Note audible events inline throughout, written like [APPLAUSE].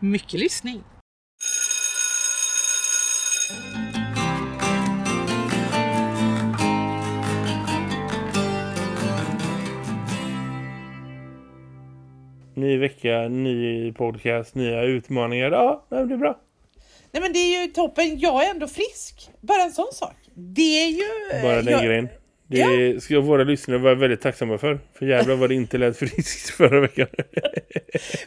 Mycket lyssning. Ny vecka, ny podcast, nya utmaningar. Ja, det blir bra. Nej men det är ju toppen. Jag är ändå frisk. Bara en sån sak. Det är ju... Bara den jag, grejen. Det ska våra lyssnare vara väldigt tacksamma för. För jävlar var det inte lät friskt [LAUGHS] förra veckan.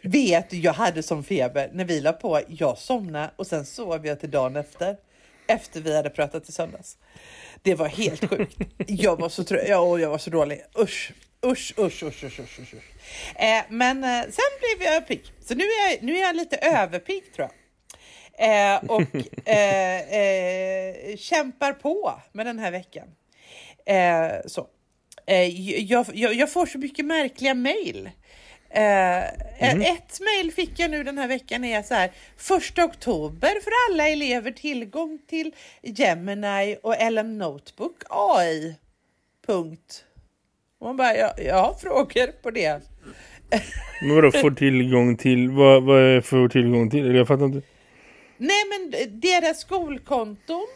Vet du, jag hade som feber när vi la på. Jag somnade och sen sov jag till dagen efter. Efter vi hade pratat i söndags. Det var helt sjukt. Jag var så trött. Ja, jag var så dålig. Usch. Usch, usch, usch, usch, usch, usch. Eh, men eh, sen blev jag pigg. Så nu är jag, nu är jag lite överpigg tror jag. Eh, och eh, eh, kämpar på med den här veckan. Eh, så. Eh, jag, jag, jag, får så mycket märkliga mejl. Mm. Ett mejl fick jag nu den här veckan är så här. Första oktober för alla elever tillgång till Gemini och LM Notebook AI. Punkt. Och man bara, jag, jag har frågor på det. Men vadå, får tillgång till? Vad, vad är för tillgång till? Jag fattar inte. Nej, men deras skolkonton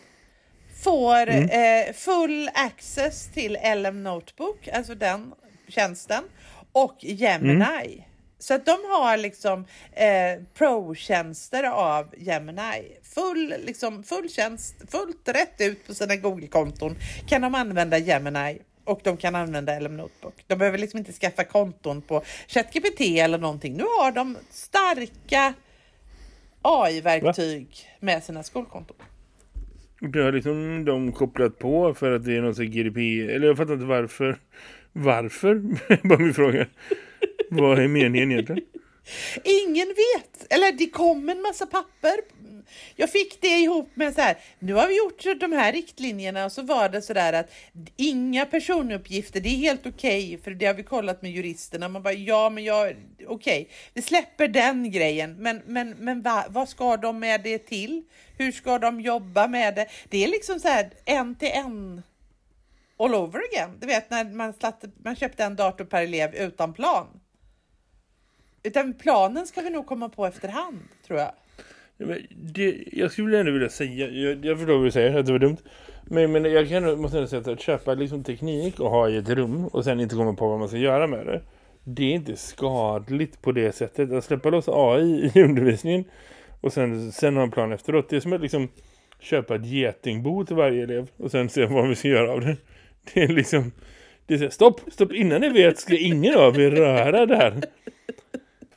får mm. eh, full access till LM Notebook, alltså den tjänsten, och Gemini. Mm. Så att de har liksom eh, pro-tjänster av Gemini. Full, liksom, full tjänst, fullt rätt ut på sina Google-konton kan de använda Gemini och de kan använda LM Notebook. De behöver liksom inte skaffa konton på ChatGPT eller någonting. Nu har de starka AI-verktyg med sina skolkonton. Det har liksom de kopplat på för att det är något GDP. Eller jag fattar inte varför. Varför? [LAUGHS] Bara min fråga. Vad är meningen egentligen? Ingen vet. Eller det kom en massa papper. Jag fick det ihop med så här. Nu har vi gjort de här riktlinjerna och så var det så där att inga personuppgifter. Det är helt okej okay, för det har vi kollat med juristerna. Man bara ja, men jag okej. Okay, vi släpper den grejen. Men men men va, vad ska de med det till? Hur ska de jobba med det? Det är liksom så här en till en all over again. Du vet när man, slatt, man köpte en dator per elev utan plan. Utan planen ska vi nog komma på efterhand, tror jag. Det, jag skulle ändå vilja säga, jag, jag förstår vad du säger, att det var dumt. Men, men jag kan, måste ändå säga att, att köpa liksom teknik och ha i ett rum och sen inte komma på vad man ska göra med det. Det är inte skadligt på det sättet. Att släppa loss AI i [LAUGHS] undervisningen och sen, sen ha en plan efteråt. Det är som att liksom köpa ett getingbo till varje elev och sen se vad vi ska göra av det. [LAUGHS] Det är liksom, det är så, stopp, stopp, innan ni vet ska ingen av er röra där.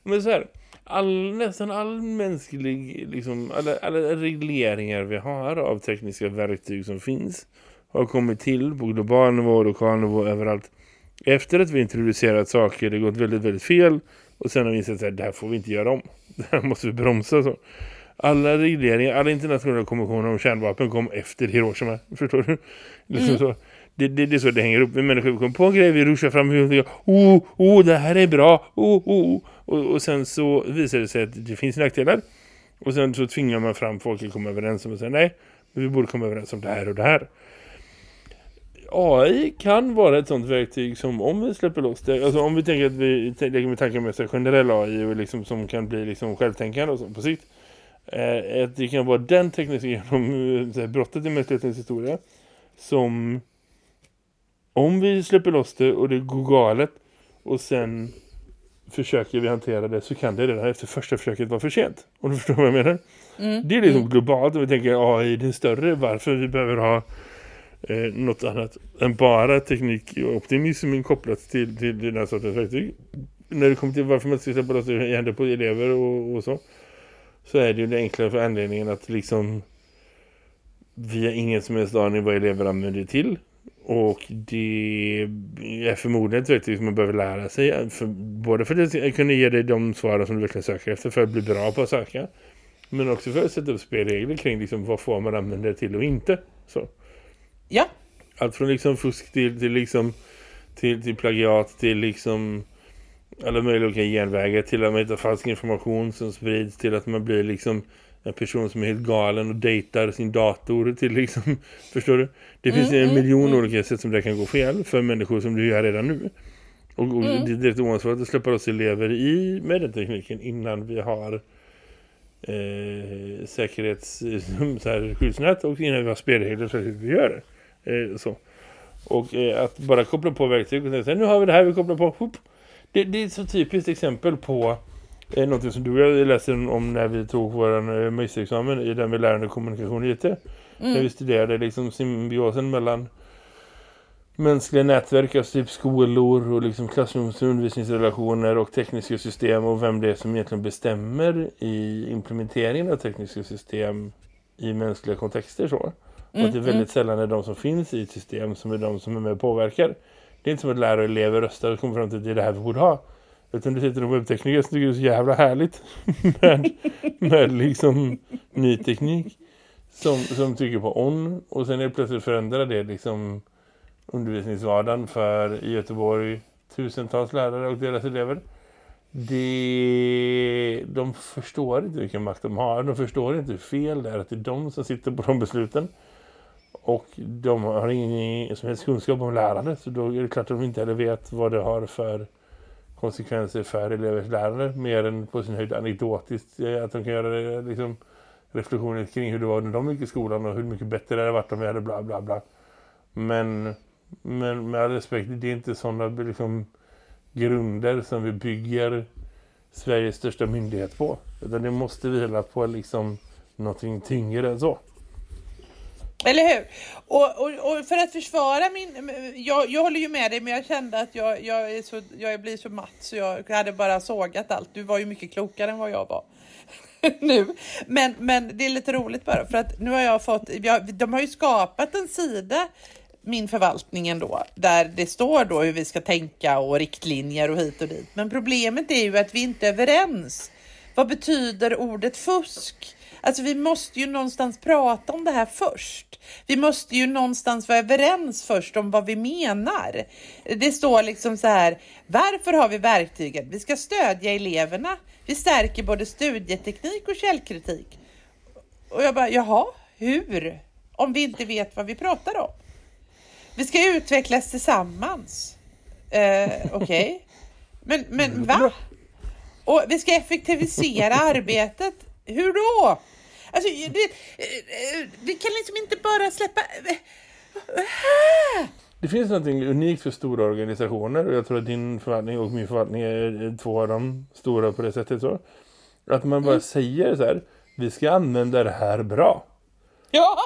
Men så här, all, nästan all mänsklig, liksom, alla, alla regleringar vi har av tekniska verktyg som finns har kommit till på global nivå, lokal nivå, överallt. Efter att vi introducerat saker, det gått väldigt, väldigt fel. Och sen har vi insett att det här får vi inte göra om. [LAUGHS] Det här måste vi bromsa. Så. Alla regleringar, alla internationella konventioner om kärnvapen kom efter Hiroshima. [LAUGHS] Förstår du? Liksom mm. så. Det, det, det, är så det hänger upp. Vi människor kommer på en grej, vi ruschar fram och tänker, oh, oh, det här är bra, oh, oh. Och, och sen så visar det sig att det finns nackdelar. Och sen så tvingar man fram folk att komma överens om och säga nej, vi borde komma överens om det här och det här. AI kan vara ett sånt verktyg som om vi släpper loss det, alltså om vi tänker att vi lägger med tankar med sig generell AI och liksom som kan bli liksom självtänkande och så på sikt. Eh, att det kan vara den tekniska genom eh, brottet i mänsklighetens historia som om vi släpper loss det och det går galet och sen försöker vi hantera det så kan det redan efter första försöket vara för sent. Om du förstår vad jag menar. Mm. Det är liksom mm. globalt om vi tänker AI är större. Varför vi behöver ha eh, något annat än bara teknik och optimism kopplat till, till den här sortens verktyg. När det kommer till varför man ska släppa loss det händer på elever och, och så. Så är det ju det enklare för anledningen att liksom vi har ingen som helst aning vad elever använder det till. Och det är förmodligen ett verktyg som man behöver lära sig. För, både för att kunna ge dig de svaren som du verkligen söker efter för att bli bra på att söka. Men också för att sätta upp spelregler kring liksom, vad får man använda det till och inte. Så. Ja. Allt från liksom fusk till, till, liksom, till, till plagiat till liksom alla möjliga genvägar till att man hittar falsk information som sprids till att man blir liksom en person som är helt galen och dejtar sin dator till liksom, [LAUGHS] förstår du? Det finns Mm, en mm, miljon mm. olika sätt som det kan gå fel för människor som du gör redan nu. Och, och Mm. det är direkt oansvarigt att släppa oss elever i med den tekniken innan vi har eh, säkerhets [LAUGHS] så här, skyddsnät och innan vi har spelregler för hur vi gör det. Eh, så. Och eh, att bara koppla på verktyg och säga nu har vi det här vi kopplar på. Det, det är ett så typiskt exempel på eh, något som du och jag läste om när vi tog vår eh, magisterexamen i den vi lärde kommunikation i IT. När vi Mm. studerade liksom symbiosen mellan mänskliga nätverk, alltså typ skolor och liksom klassrums- och undervisningsrelationer och tekniska system och vem det är som egentligen bestämmer i implementeringen av tekniska system i mänskliga kontexter så. Och Mm, att det är väldigt sällan är de som finns i ett system som är de som är med och påverkar. Det är inte som att lärare och elever röstar och kommer fram till att det är det här vi borde ha. Utan det sitter en webbtekniker som tycker det är så jävla härligt [LAUGHS] med, med liksom ny teknik som, som trycker på on och sen är det plötsligt förändrar det liksom undervisningsvardagen för i Göteborg tusentals lärare och deras elever. Det, de förstår inte vilken makt de har. De förstår inte hur fel det är att det är de som sitter på de besluten. Och de har ingen som helst kunskap om lärande. Så då är det klart att de inte heller vet vad det har för konsekvenser för elevers lärande. Mer än på sin höjd anekdotiskt. Eh, att de kan göra eh, liksom, reflektioner kring hur det var när de gick i skolan. Och hur mycket bättre det hade varit om vi hade bla bla bla. Men, men med all respekt, det är inte sådana liksom, grunder som vi bygger Sveriges största myndighet på. Utan det måste vila på liksom någonting tyngre än så. Eller hur? Och, och, och för att försvara min... Jag, jag håller ju med dig men jag kände att jag, jag, är så, jag blir så matt så jag hade bara sågat allt. Du var ju mycket klokare än vad jag var. [LAUGHS] nu. Men, men det är lite roligt bara för att nu har jag fått... Jag, de har ju skapat en sida min förvaltning, då, där det står då hur vi ska tänka och riktlinjer och hit och dit. Men problemet är ju att vi inte är överens. Vad betyder ordet fusk? Alltså vi måste ju någonstans prata om det här först. Vi måste ju någonstans vara överens först om vad vi menar. Det står liksom så här, varför har vi verktygen? Vi ska stödja eleverna. Vi stärker både studieteknik och källkritik. Och jag bara, jaha, hur? Om vi inte vet vad vi pratar om. Vi ska utvecklas tillsammans. Eh, Okej. Okay. Men, men va? Och vi ska effektivisera arbetet. Hur då? Alltså, det, vi kan liksom inte bara släppa... Det finns något unikt för stora organisationer och jag tror att din förvaltning och min förvaltning är två av de stora på det sättet så. Att man bara mm. säger så här, vi ska använda det här bra. Ja!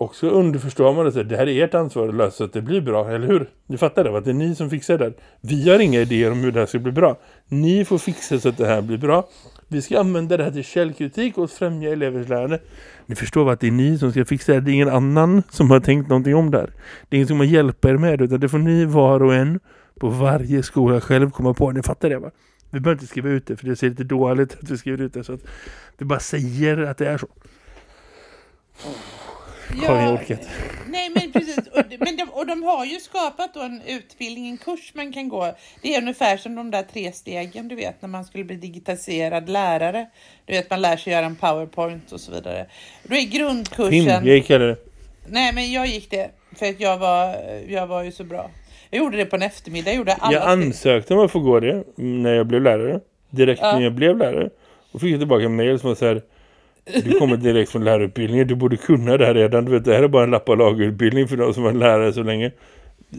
Och så underförstår man att det här är ert ansvar att lösa så att det blir bra, eller hur? Ni fattar det, va? det är ni som fixar det. här. Vi har inga idéer om hur det här ska bli bra. Ni får fixa så att det här blir bra. Vi ska använda det här till källkritik och främja elevers lärande. Ni förstår att det är ni som ska fixa det. Det är ingen annan som har tänkt någonting om det här. Det är ingen som har hjälpt er med utan det får ni var och en på varje skola själv komma på. Ni fattar det va? Vi behöver inte skriva ut det för det ser lite dåligt att vi skriver ut det så att vi bara säger att det är så. Ja, nej men precis. Och, men de, och de har ju skapat då en utbildning, en kurs man kan gå. Det är ungefär som de där tre stegen du vet när man skulle bli digitaliserad lärare. Du vet man lär sig göra en powerpoint och så vidare. Då är grundkursen... Pim, jag gick det. Nej men jag gick det för att jag var, jag var ju så bra. Jag gjorde det på en eftermiddag. Jag, gjorde alla jag ansökte om att få gå det när jag blev lärare. Direkt ja. när jag blev lärare. Och fick jag tillbaka en mail som var så här du kommer direkt från lärarutbildningen. Du borde kunna det här redan. Du vet, det här är bara en lapp och lagutbildning för de som var lärare så länge.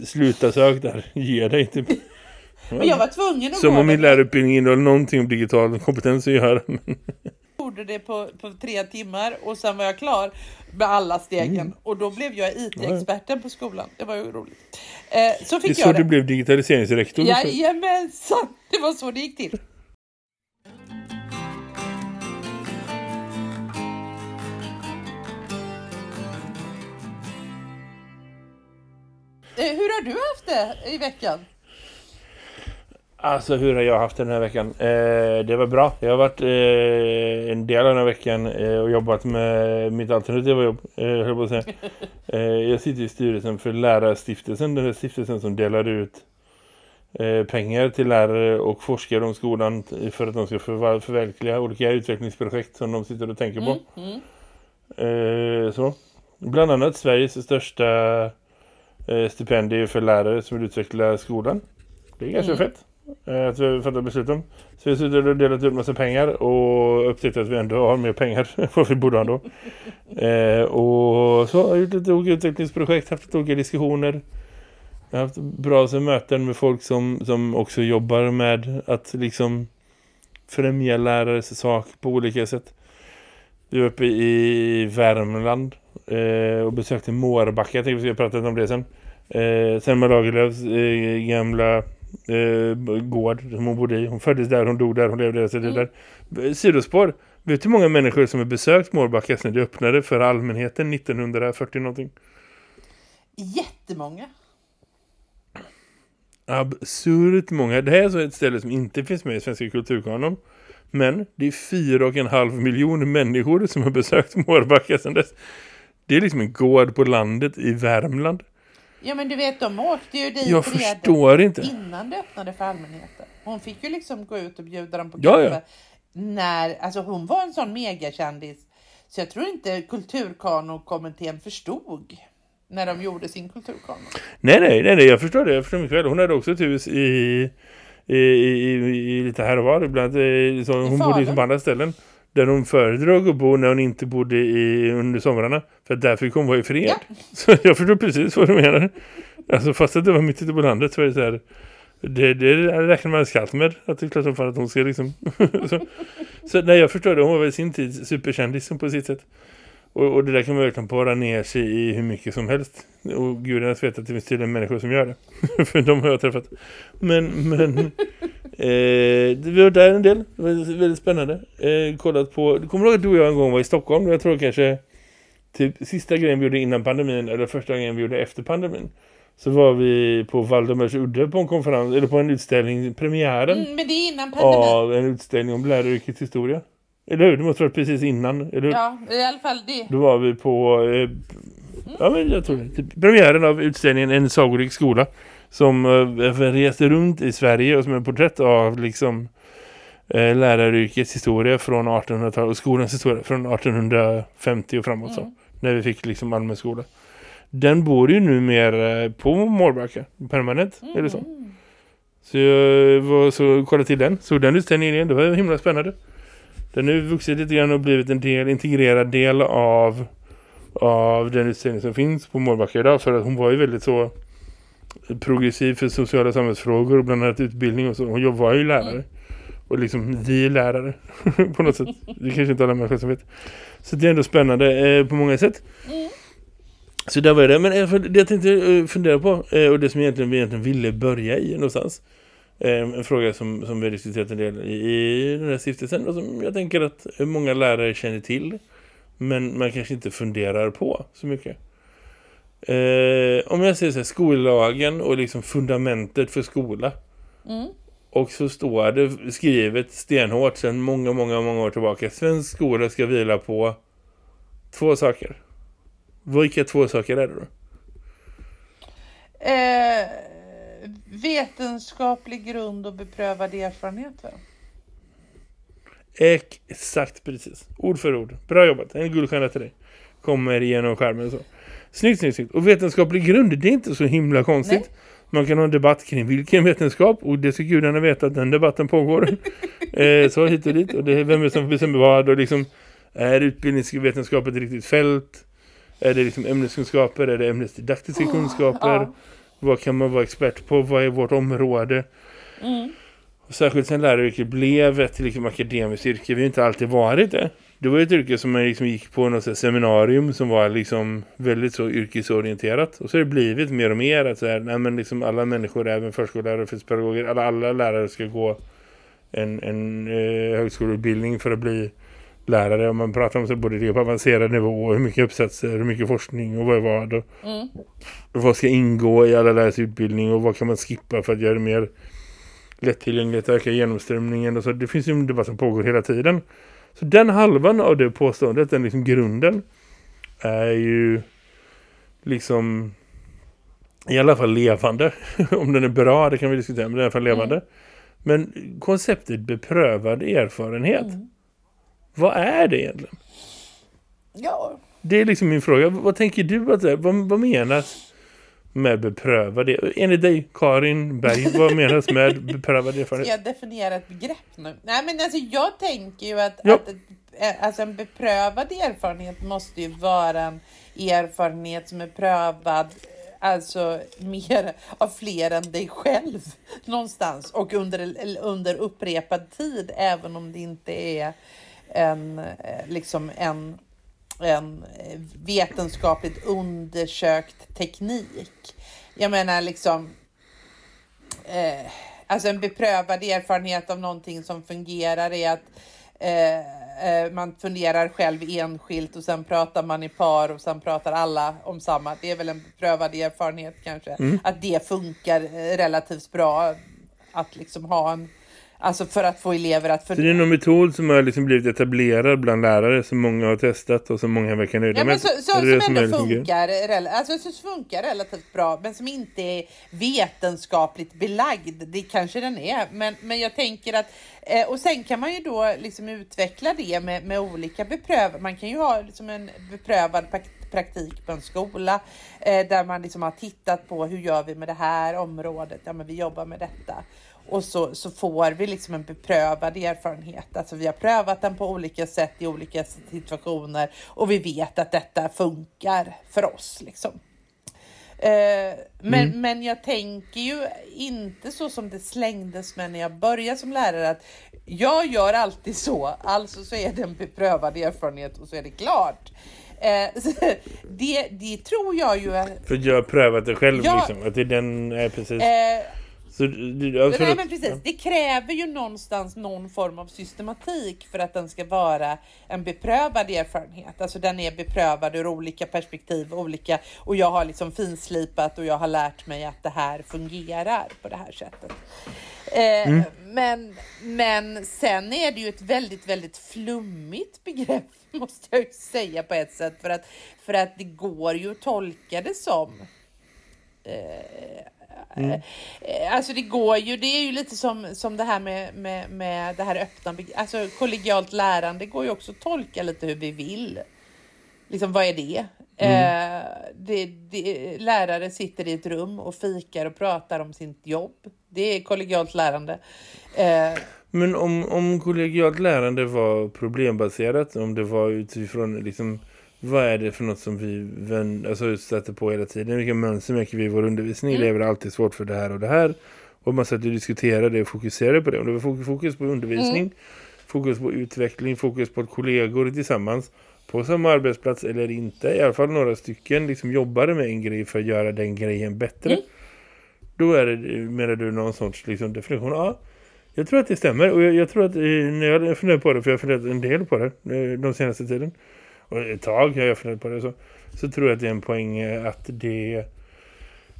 Sluta sök där. Ge dig inte. Men jag var tvungen att Som om min lärarutbildning innehåller någonting om digital kompetens att göra. Jag [LAUGHS] gjorde det på, på tre timmar och sen var jag klar med alla stegen. Mm. Och då blev jag IT-experten på skolan. Det var ju roligt. Eh, så fick det är jag så det. du blev digitaliseringsrektor? Jajamensan! Det var så det gick till. Hur har du haft det i veckan? Alltså hur har jag haft den här veckan? Eh, det var bra. Jag har varit eh, en del av den här veckan eh, och jobbat med mitt alternativa jobb. Eh, på att säga. [LAUGHS] Eh, jag sitter i styrelsen för lärarstiftelsen. Den här stiftelsen som delar ut eh, pengar till lärare och forskare om skolan för att de ska förver- förverkliga olika utvecklingsprojekt som de sitter och tänker på. Mm. Eh, så. Bland annat Sveriges största eh, stipendier för lärare som vill utveckla skolan. Det är ganska Mm. fett. Eh, att vi har fattat beslut om. Så vi suttit och delat ut massa pengar och upptäckt att vi ändå har mer pengar [LAUGHS] än vad vi borde ha då. Eh, och så har jag gjort lite olika utvecklingsprojekt, haft lite olika diskussioner. Jag har haft bra så möten med folk som, som också jobbar med att liksom främja lärares sak på olika sätt. Vi var uppe i Värmland eh, och besökte Mårbacka. Jag tänkte vi ska prata om det sen. Eh, Selma Lagerlöfs eh, gamla eh, gård som hon bodde i. Hon föddes där, hon dog där, hon levde där. Så det Mm. där. Sidospår. Vet du hur många människor som har besökt Mårbacka sedan det öppnade för allmänheten 1940 någonting? Jättemånga. Absurt många. Det här är så ett ställe som inte finns med i Svenska kulturkanon. Men det är fyra och en halv miljon människor som har besökt Mårbacka sedan dess. Det är liksom en gård på landet i Värmland. Ja men du vet, de åkte ju dit Jag förstår inte. innan det öppnade för allmänheten. Hon fick ju liksom gå ut och bjuda dem på Ja, kaffe. ja. När, alltså hon var en sån megakändis. Så jag tror inte kulturkanokommittén förstod när de gjorde sin kulturkanon. Nej, nej, nej, nej, jag förstår det. Jag förstår mycket väl. Hon hade också ett hus i, i, i, i lite här och var. Ibland, eh, så hon bodde liksom på andra ställen. Där hon föredrog att bo när hon inte bodde i, under somrarna. För där fick hon vara i fred. Ja. Så jag förstår precis vad du menar. Alltså fast att det var mitt ute på landet så är det så här... Det, det räknar man skallt med. Att det är klart som fan att hon ska liksom... [LAUGHS] så, så nej, jag förstår det. Hon var väl sin tid superkändis på sitt sätt. Och, och det där kan man verkligen bara ner sig i hur mycket som helst. Och gudarnas vet att det finns tydligen människor som gör det. [LAUGHS] För de har jag träffat. Men, men eh, vi var där en del. Det var väldigt spännande. Eh, kollat på, du kommer ihåg att du och jag en gång var i Stockholm? Jag tror kanske typ sista grejen vi gjorde innan pandemin eller första grejen vi gjorde efter pandemin. Så var vi på Valdemars udde på en konferens, eller på en utställning, premiären Mm, men det är innan pandemin. av en utställning om läraryrkets historia. Eller hur? Det måste ha varit precis innan, eller hur? Ja, i alla fall det. Då var vi på eh, ja, men jag tror det, typ, premiären av utställningen En sagorik skola som eh, reser runt i Sverige och som är porträtt av liksom eh, läraryrkets historia från 1800-talet och skolans historia från 1850 och framåt så, Mm. när vi fick liksom allmän skola. Den bor ju numera eh, på Mårbacka permanent, eller så. Mm. Så jag var så kollade till den. Så den utställningen igen, det var himla spännande. Den har ju vuxit lite grann och blivit en del, integrerad del av, av den utställning som finns på Mårbacka idag. För att hon var ju väldigt så progressiv för sociala samhällsfrågor och bland annat utbildning och så. Hon var ju lärare. Och liksom vi är lärare [LAUGHS] på något sätt. Det kanske inte alla människor som vet. Så det är ändå spännande eh, på många sätt. Mm. Så där var det. Men eh, det jag tänkte eh, fundera på eh, och det som egentligen, vi egentligen ville börja i någonstans. En fråga som, som vi har diskuterat en del i, i den här stiftelsen och som jag tänker att många lärare känner till. Men man kanske inte funderar på så mycket. Eh, om jag säger så här, skollagen och liksom fundamentet för skola. Mm. Och så står det skrivet stenhårt sedan många, många, många år tillbaka. Svensk skola ska vila på två saker. Vilka två saker är det då? Eh, vetenskaplig grund och beprövad erfarenhet. Va? Exakt precis. Ord för ord. Bra jobbat. En guldstjärna till dig. Kommer igenom skärmen så. Snyggt, snyggt, snyggt. Och vetenskaplig grund, det är inte så himla konstigt. Man kan ha en debatt kring vilken vetenskap. Och det ska gudarna veta att den debatten pågår. [LAUGHS] eh, så hit och dit. Och det är vem som bestämmer vad. Och liksom, är utbildningsvetenskap ett riktigt fält? Är det liksom ämneskunskaper? Är det ämnesdidaktiska kunskaper? Ja. Vad kan man vara expert på? Vad är vårt område? Mm. Och särskilt sen läraryrket blev ett liksom, akademiskt yrke. Vi har inte alltid varit det. Det var ett yrke som man liksom gick på något seminarium som var liksom väldigt så yrkesorienterat. Och så har det blivit mer och mer att så här, nej, men liksom alla människor, även förskollärare och fritidspedagoger, alla, alla lärare ska gå en, en eh, högskoleutbildning för att bli lärare. Och man pratar om så både det på avancerad nivå hur mycket uppsatser, hur mycket forskning och vad är vad. Och, Mm. och vad ska ingå i alla lärares utbildning och vad kan man skippa för att göra det mer lättillgänglighet, öka genomströmningen och så. Det finns ju en debatt som pågår hela tiden. Så den halvan av det påståendet, den liksom grunden, är ju liksom i alla fall levande. [LAUGHS] Om den är bra, det kan vi diskutera, men den är i alla fall levande. Mm. Men konceptet beprövad erfarenhet, mm. vad är det egentligen? Ja. Det är liksom min fråga. Vad tänker du att? Vad, vad menas med beprövad erfarenhet? Enligt dig, Karin Berg, vad menas med beprövad erfarenhet? [LAUGHS] Ska jag definiera ett begrepp nu? Nej, men alltså jag tänker ju att, ja. att eh, alltså en beprövad erfarenhet måste ju vara en erfarenhet som är prövad alltså mer av fler än dig själv någonstans och under, under upprepad tid även om det inte är en, eh, liksom en, en vetenskapligt undersökt teknik. Jag menar liksom eh, alltså en beprövad erfarenhet av någonting som fungerar är att eh, Eh, man funderar själv enskilt och sen pratar man i par och sen pratar alla om samma. Det är väl en prövad erfarenhet kanske. Mm. Att det funkar eh, relativt bra att liksom ha en Alltså för att få elever att fundera. Så det är någon metod som har liksom blivit etablerad bland lärare som många har testat och som många verkar nöjda ja, med? Så, så, som, som ändå liksom funkar, alltså, som funkar relativt bra men som inte är vetenskapligt belagd. Det kanske den är, men, men jag tänker att eh, och sen kan man ju då liksom utveckla det med, med olika beprövad. Man kan ju ha liksom en beprövad praktik på en skola eh, där man liksom har tittat på hur gör vi med det här området? Ja, men vi jobbar med detta och så, så får vi liksom en beprövad erfarenhet. Alltså vi har prövat den på olika sätt i olika situationer och vi vet att detta funkar för oss. Liksom. Eh, men, mm. men jag tänker ju inte så som det slängdes med när jag började som lärare att jag gör alltid så, alltså så är det en beprövad erfarenhet och så är det klart. Eh, [LAUGHS] det, det tror jag ju... För jag har prövat det själv ja, liksom, att det är den, är precis... Eh, så, ja, Nej, men precis. Det kräver ju någonstans någon form av systematik för att den ska vara en beprövad erfarenhet. Alltså den är beprövad ur olika perspektiv, olika, och jag har liksom finslipat och jag har lärt mig att det här fungerar på det här sättet. Eh, mm. men, men sen är det ju ett väldigt, väldigt flummigt begrepp [LAUGHS] måste jag ju säga på ett sätt för att, för att det går ju att tolka det som eh, Mm. Eh, alltså det går ju, det är ju lite som, som det här med, med, med det här öppna, alltså kollegialt lärande går ju också att tolka lite hur vi vill. Liksom vad är det? Mm. Eh, det, det? Lärare sitter i ett rum och fikar och pratar om sitt jobb. Det är kollegialt lärande. Eh, Men om, om kollegialt lärande var problembaserat, om det var utifrån liksom vad är det för något som vi vänd, alltså, stöter på hela tiden? Vilka mönster märker vi i vår undervisning? Mm. Elever är alltid svårt för det här och det här. Och man sätter och diskuterar det och fokuserar på det. Och det var fokus på undervisning, mm. fokus på utveckling, fokus på att kollegor tillsammans på samma arbetsplats eller inte. I alla fall några stycken liksom jobbade med en grej för att göra den grejen bättre. Mm. Då är det, menar du, någon sorts liksom, definition. Ja, jag tror att det stämmer. Och jag, jag tror att eh, när jag funderar på det, för jag har funderat en del på det eh, de senaste tiden och ett tag har jag funderat på det så, så tror jag att det är en poäng eh, att det,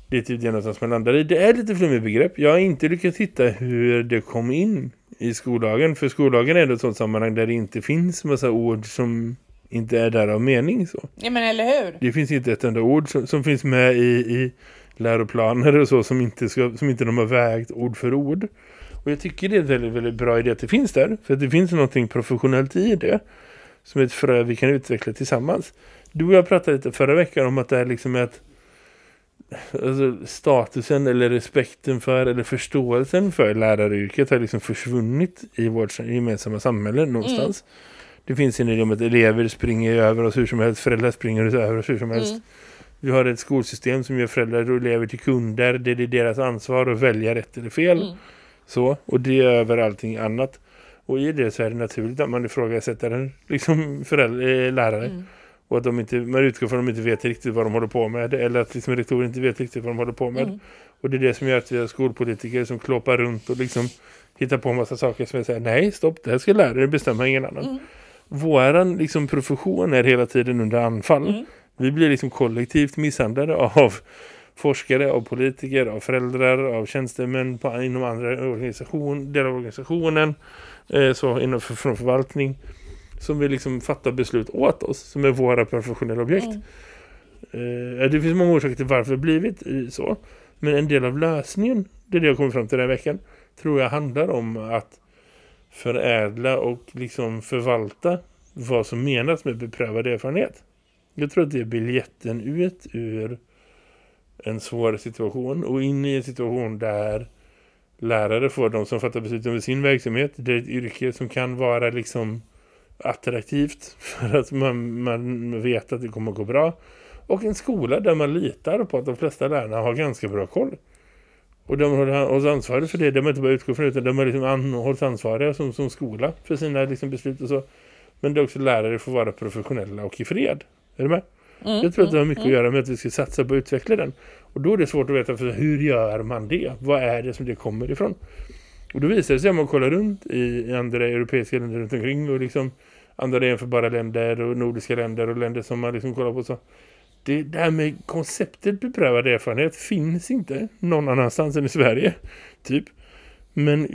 det är typ det någonstans man landar i. Det är lite flummigt begrepp. Jag har inte lyckats hitta hur det kom in i skollagen. För skollagen är ett sånt sammanhang där det inte finns massa ord som inte är där av mening. Så. Ja men eller hur? Det finns inte ett enda ord som, som finns med i, i läroplaner och så som inte, ska, som inte de har vägt ord för ord. Och jag tycker det är en väldigt, väldigt bra idé att det finns där. För att det finns någonting professionellt i det som ett frö vi kan utveckla tillsammans. Du och jag pratade lite förra veckan om att det är liksom att alltså, statusen eller respekten för eller förståelsen för läraryrket har liksom försvunnit i vårt gemensamma samhälle någonstans. Mm. Det finns en idé om att elever springer över oss hur som helst, föräldrar springer över oss hur som helst. Mm. Vi har ett skolsystem som gör föräldrar och elever till kunder. Det är deras ansvar att välja rätt eller fel. Mm. Så, och det är över allting annat. Och i det så är det naturligt att man ifrågasätter en liksom föräldrar, eh, lärare. Mm. Och att de inte, man utgår från att de inte vet riktigt vad de håller på med. Eller att liksom rektorer inte vet riktigt vad de håller på med. Mm. Och det är det som gör att vi har skolpolitiker som klåpar runt och liksom hittar på en massa saker som säger nej stopp, det här ska lärare bestämma ingen annan. Mm. Våran liksom profession är hela tiden under anfall. Mm. Vi blir liksom kollektivt misshandlade av forskare, av politiker, av föräldrar, av tjänstemän på, inom andra organisation, delar av organisationen, eh, så inom för, från förvaltning som vill liksom fatta beslut åt oss, som är våra professionella objekt. Mm. Eh, det finns många orsaker till varför det blivit så. Men en del av lösningen, det är det jag kommer fram till den här veckan, tror jag handlar om att förädla och liksom förvalta vad som menas med beprövad erfarenhet. Jag tror att det är biljetten ut ur en svår situation och in i en situation där lärare får de som fattar beslut om sin verksamhet. Det är ett yrke som kan vara liksom attraktivt [LAUGHS] för att man, man vet att det kommer att gå bra. Och en skola där man litar på att de flesta lärarna har ganska bra koll. Och de hålls ansvariga för det. De inte bara utgår från utan de har liksom hålls ansvariga som, som skola för sina liksom beslut och så. Men det är också lärare får vara professionella och i fred. Är du med? Mm, jag tror att det har mycket mm, att göra med att vi ska satsa på att utveckla den. Och då är det svårt att veta för hur gör man det? Vad är det som det kommer ifrån? Och då visar det sig om man kollar runt i andra europeiska länder runt omkring och liksom andra jämförbara länder och nordiska länder och länder som man liksom kollar på så. Det, det här med konceptet beprövad erfarenhet finns inte någon annanstans än i Sverige. Typ. Men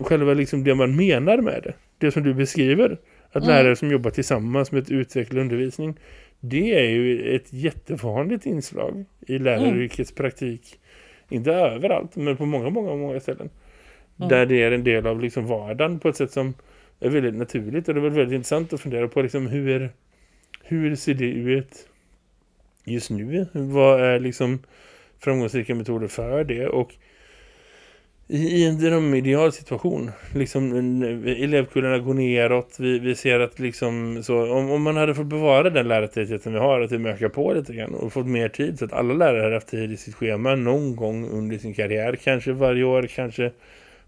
själva liksom det man menar med det, det som du beskriver, att mm. lärare som jobbar tillsammans med att utveckla undervisning, det är ju ett jättevanligt inslag i läraryrkets mm. praktik. Inte överallt, men på många, många, många ställen. Mm. Där det är en del av liksom vardagen på ett sätt som är väldigt naturligt. Och det var väldigt intressant att fundera på liksom hur, hur ser det ut just nu? Vad är liksom framgångsrika metoder för det? Och i en drömideal situation. Liksom elevkullarna går neråt. Vi, vi ser att liksom så, om, om man hade fått bevara den lärartätheten vi har, att vi ökar på lite grann och fått mer tid så att alla lärare har haft tid i sitt schema någon gång under sin karriär. Kanske varje år, kanske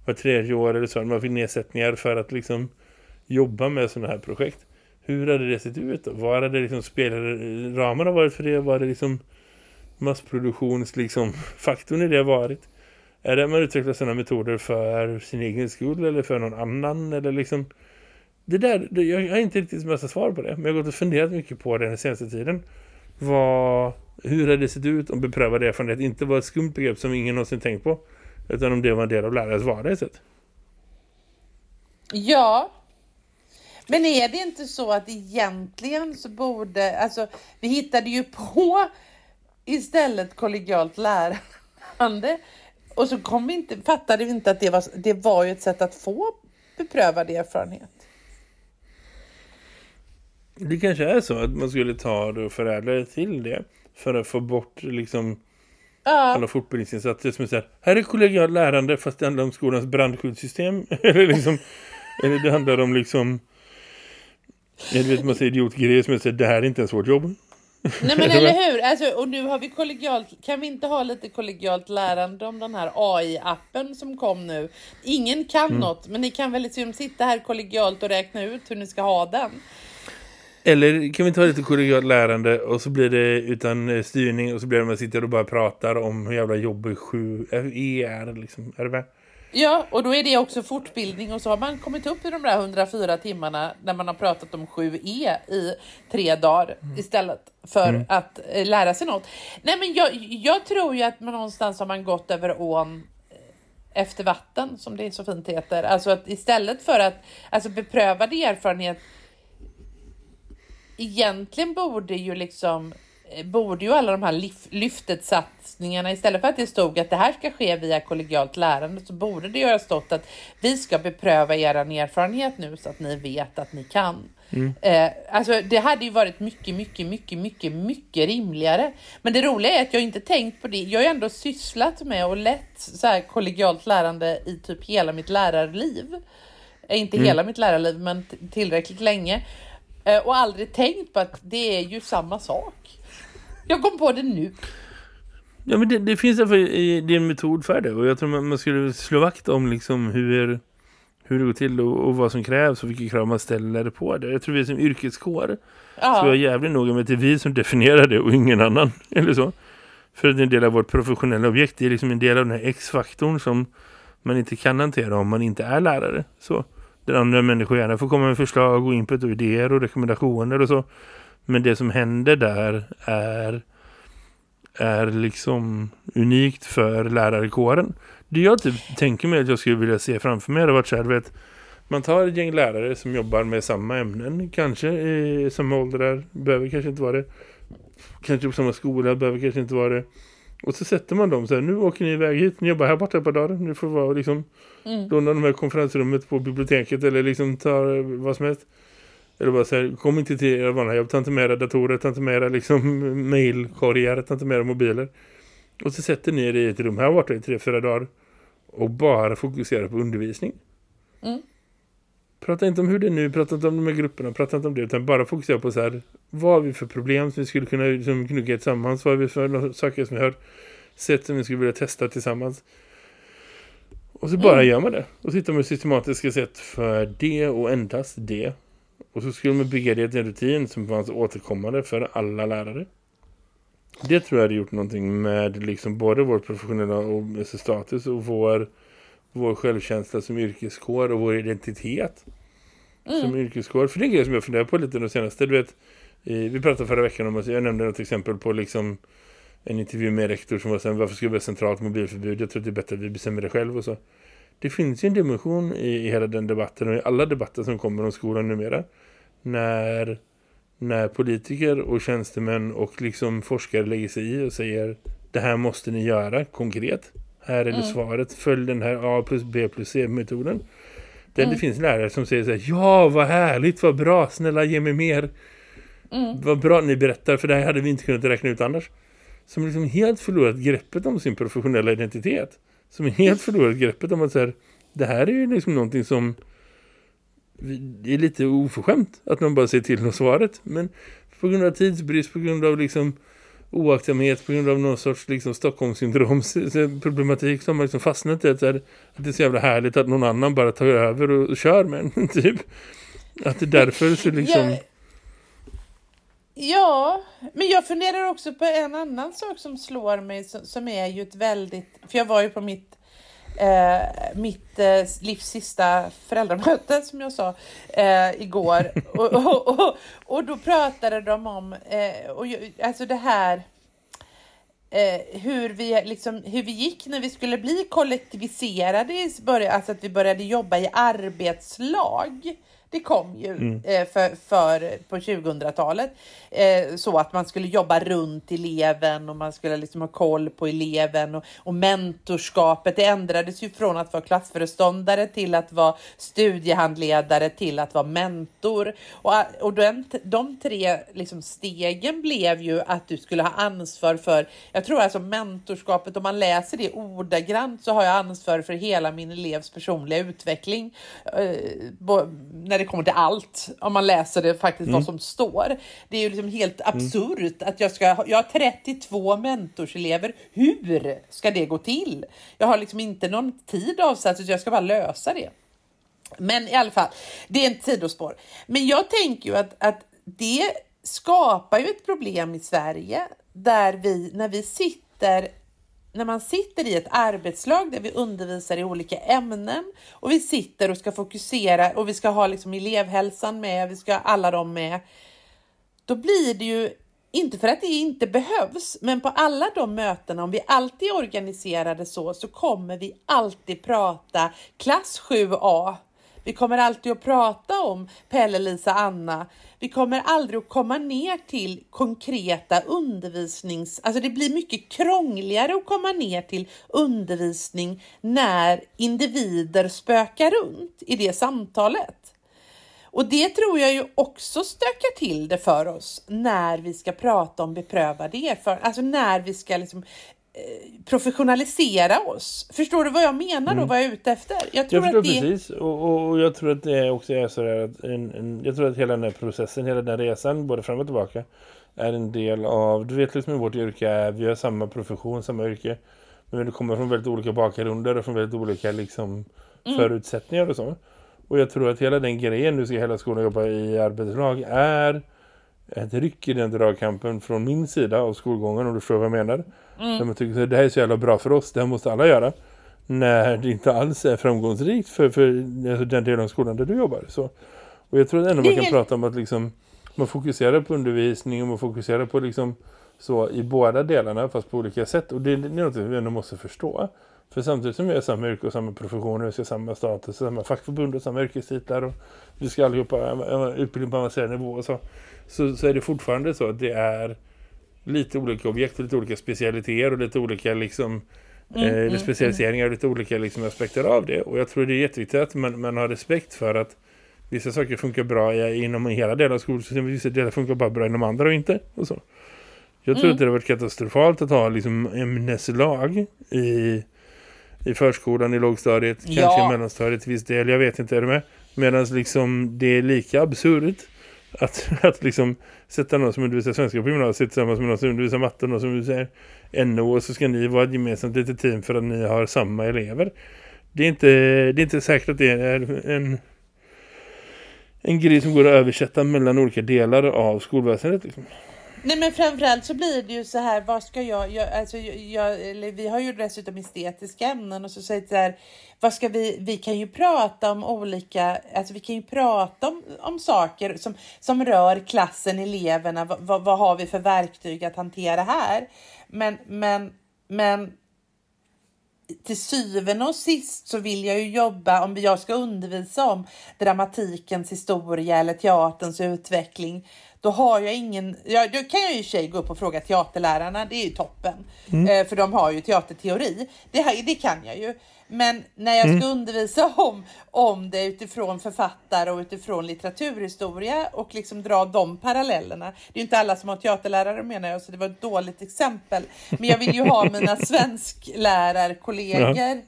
var tredje år eller så. Man fick nedsättningar för att liksom jobba med sådana här projekt. Hur hade det sett ut då? Vad hade liksom spelramarna varit för det? Var det liksom massproduktionsfaktorn liksom i det varit? Är det man utvecklar sina metoder för sin egen skull eller för någon annan? Eller liksom... Det där, det, jag har inte riktigt massa svar på det. Men jag har gått och funderat mycket på det den senaste tiden. Vad, hur hade det sett ut om beprövad erfarenhet inte var ett skumt begrepp som ingen någonsin tänkt på? Utan om det var en del av lärares vardagssätt. Ja, men är det inte så att egentligen så borde, alltså vi hittade ju på istället kollegialt lärande och så kom vi inte, fattade vi inte att det var, det var ju ett sätt att få beprövad erfarenhet. Det kanske är så att man skulle ta det och förädla det till det för att få bort liksom ja. alla fortbildningsinsatser som är så här, här är kollegialt lärande fast det handlar om skolans brandskyddssystem [LAUGHS] eller liksom eller det handlar om liksom jag vet man säger idiotgrejer som säger det här är inte ens vårt jobb. Nej men eller [LAUGHS] hur, alltså, och nu har vi kollegialt, kan vi inte ha lite kollegialt lärande om den här AI-appen som kom nu? Ingen kan mm. något, men ni kan väl liksom sitta här kollegialt och räkna ut hur ni ska ha den. Eller kan vi ta lite kollegialt lärande och så blir det utan eh, styrning och så blir det man sitter och bara pratar om hur jävla jobbig 7 är liksom, är det med? Ja, och då är det också fortbildning och så har man kommit upp i de där 104 timmarna när man har pratat om 7E i tre dagar mm. istället för mm. att eh, lära sig något. Nej, men jag, jag tror ju att man någonstans har man gått över ån eh, efter vatten, som det så fint heter. Alltså att istället för att alltså beprövad erfarenhet egentligen borde ju liksom borde ju alla de här lyftet-satsningarna, istället för att det stod att det här ska ske via kollegialt lärande, så borde det ju ha stått att vi ska bepröva er erfarenhet nu så att ni vet att ni kan. Mm. Eh, alltså det hade ju varit mycket, mycket, mycket, mycket, mycket rimligare. Men det roliga är att jag inte tänkt på det. Jag har ju ändå sysslat med och lett så här kollegialt lärande i typ hela mitt lärarliv. Eh, inte mm. hela mitt lärarliv, men tillräckligt länge. Eh, och aldrig tänkt på att det är ju samma sak. Jag kom på det nu. Ja, men det, det finns därför det är en metod för det. Och jag tror man, man skulle slå vakt om liksom hur, hur det går till och, och, vad som krävs och vilka krav man ställer på det. Jag tror vi som yrkeskår ja. ska vara jävligt noga med att det är vi som definierar det och ingen annan. [LAUGHS] Eller så. För att det är en del av vårt professionella objekt. Det är liksom en del av den här X-faktorn som man inte kan hantera om man inte är lärare. Så. Där andra människor gärna får komma med förslag och input och idéer och rekommendationer och så. Men det som händer där är är liksom unikt för lärarkåren. Det jag typ tänker mig att jag skulle vilja se framför mig hade varit så här, vet, man tar ett gäng lärare som jobbar med samma ämnen, kanske i samma åldrar, behöver kanske inte vara det. Kanske på samma skola, behöver kanske inte vara det. Och så sätter man dem så här, nu åker ni iväg hit, ni jobbar här borta på dagen, nu får vara liksom Mm. låna de här konferensrummet på biblioteket eller liksom ta vad som helst. Eller bara säga, kom inte till era vanliga jobb, ta inte med era datorer, ta inte med era liksom [LAUGHS] mailkorgar, ta inte med era mobiler. Och så sätter ni er i ett rum här borta i tre, fyra dagar och bara fokuserar på undervisning. Mm. Prata inte om hur det är nu, prata inte om de här grupperna, prata inte om det, utan bara fokusera på så här, vad har vi för problem som vi skulle kunna liksom, knugga tillsammans, vad har vi för saker som vi har sett som vi skulle vilja testa tillsammans. Och så bara Mm. gör man det. Och tittar med systematiska sätt för det och endast det. Och så skulle man bygga det till en rutin som fanns återkommande för alla lärare. Det tror jag hade gjort någonting med liksom både vår professionella och alltså status och vår, vår självkänsla som yrkeskår och vår identitet som Mm. yrkeskår. För det är en grej som jag funderar på lite de senaste. Du vet, vi pratade förra veckan om att jag nämnde något exempel på liksom en intervju med rektor som var här, varför ska vi ha centralt mobilförbud? Jag tror att det är bättre att vi bestämmer det själv och så. Det finns ju en dimension i, i hela den debatten och i alla debatter som kommer om skolan numera. När, när politiker och tjänstemän och liksom forskare lägger sig i och säger det här måste ni göra konkret. Här är det Mm. svaret. Följ den här A plus B plus C-metoden. Mm. det finns lärare som säger så här, ja vad härligt, vad bra, snälla ge mig mer. Mm. Vad bra ni berättar, för det här hade vi inte kunnat räkna ut annars. Som liksom helt förlorat greppet om sin professionella identitet. Som helt förlorat greppet om att så här, det här är ju liksom någonting som det är lite oförskämt att man bara ser till något svaret. Men på grund av tidsbrist, på grund av liksom oaktsamhet, på grund av någon sorts liksom Stockholmssyndromsproblematik eh, som har liksom fastnat i att, så här, att det är så jävla härligt att någon annan bara tar över och, och kör med en, [LAUGHS] typ. Att det därför så liksom... Ja, men jag funderar också på en annan sak som slår mig som, är ju ett väldigt, för jag var ju på mitt eh, mitt eh, livs sista föräldramöte som jag sa eh, igår [LAUGHS] och, och, och, och då pratade de om eh, och, alltså det här eh, hur, vi, liksom, hur vi gick när vi skulle bli kollektiviserade, i början, alltså att vi började jobba i arbetslag. Det kom ju Mm. eh, för, för, på 2000-talet. Eh, så att man skulle jobba runt eleven och man skulle liksom ha koll på eleven. Och, och mentorskapet det ändrades ju från att vara klassföreståndare till att vara studiehandledare till att vara mentor. Och, och den, de tre liksom stegen blev ju att du skulle ha ansvar för, jag tror alltså mentorskapet, om man läser det ordagrant så har jag ansvar för hela min elevs personliga utveckling. Eh, när det kommer till allt, om man läser det faktiskt vad som står. Det är ju liksom helt absurt att jag ska, jag har 32 mentorselever. Hur ska det gå till? Jag har liksom inte någon tid avsatt så jag ska bara lösa det. Men i alla fall, det är ett sidospår. Men jag tänker ju att, att det skapar ju ett problem i Sverige där vi, när vi sitter när man sitter i ett arbetslag där vi undervisar i olika ämnen och vi sitter och ska fokusera och vi ska ha liksom elevhälsan med, vi ska ha alla dem med. Då blir det ju inte för att det inte behövs, men på alla de mötena, om vi alltid är organiserade så, så kommer vi alltid prata klass 7A. Vi kommer alltid att prata om Pelle, Lisa, Anna. Vi kommer aldrig att komma ner till konkreta undervisnings... Alltså det blir mycket krångligare att komma ner till undervisning när individer spökar runt i det samtalet. Och det tror jag ju också stökar till det för oss när vi ska prata om beprövad erfarenhet, alltså när vi ska liksom professionalisera oss. Förstår du vad jag menar då, vad jag är ute efter? Jag Jag tror förstår att det... precis och, och, och jag tror att det också är så att en, en, jag tror att hela den här processen, hela den här resan både fram och tillbaka är en del av, du vet liksom i vårt yrke är, vi har samma profession, samma yrke men vi kommer från väldigt olika bakgrunder och från väldigt olika liksom förutsättningar och så. Och jag tror att hela den grejen, nu ska hela skolan jobba i arbetslag, är ett ryck i den dragkampen från min sida av skolgången, om du förstår vad jag menar. Där man tycker att det här är så jävla bra för oss, det här måste alla göra. När det inte alls är framgångsrikt för, för alltså den delen av skolan där du jobbar. Så. Och jag tror att ändå Det man kan prata om att liksom, man fokuserar på undervisning och man fokuserar på liksom så i båda delarna fast på olika sätt och det är något vi ändå måste förstå. För samtidigt som vi har samma yrke och samma professioner, vi ska ha samma status, samma fackförbund och samma yrkestitlar och vi ska allihopa utbildning på avancerad nivå och så, så, så är det fortfarande så att det är lite olika objekt och lite olika specialiteter och lite olika liksom mm, eh, mm, specialiseringar och lite olika liksom, aspekter av det. Och jag tror det är jätteviktigt att man, man har respekt för att vissa saker funkar bra inom hela delen av skolsystemet, vissa delar funkar bara bra inom andra och inte. Och så. Jag tror mm. att det har varit katastrofalt att ha liksom ämneslag i, i förskolan, i lågstadiet, ja. kanske i mellanstadiet viss del, jag vet inte är det med. Medan liksom det är lika absurt att, [LAUGHS] att liksom sätta någon som undervisar svenska på gymnasiet tillsammans med någon som undervisar matte och någon som undervisar NO och så ska ni vara ett gemensamt litet team för att ni har samma elever. Det är inte, det är inte säkert att det är en, en grej som går att översätta mellan olika delar av skolväsendet. Liksom. Nej men framförallt så blir det ju så här, vad ska jag, jag alltså jag, eller vi har ju dessutom estetiska ämnen och så säger det så här, vad ska vi, vi kan ju prata om olika, alltså vi kan ju prata om, om saker som, som rör klassen, eleverna, vad, vad, vad har vi för verktyg att hantera här? Men, men, men till syvende och sist så vill jag ju jobba, om jag ska undervisa om dramatikens historia eller teaterns utveckling, då har jag ingen, ja, då kan jag ju tjej gå upp och fråga teaterlärarna, det är ju toppen. Mm. Eh, för de har ju teaterteori, det, det kan jag ju. Men när jag ska mm. undervisa om, om det utifrån författare och utifrån litteraturhistoria och liksom dra de parallellerna. Det är ju inte alla som har teaterlärare menar jag, så det var ett dåligt exempel. Men jag vill ju ha mina [LAUGHS] svensklärarkollegor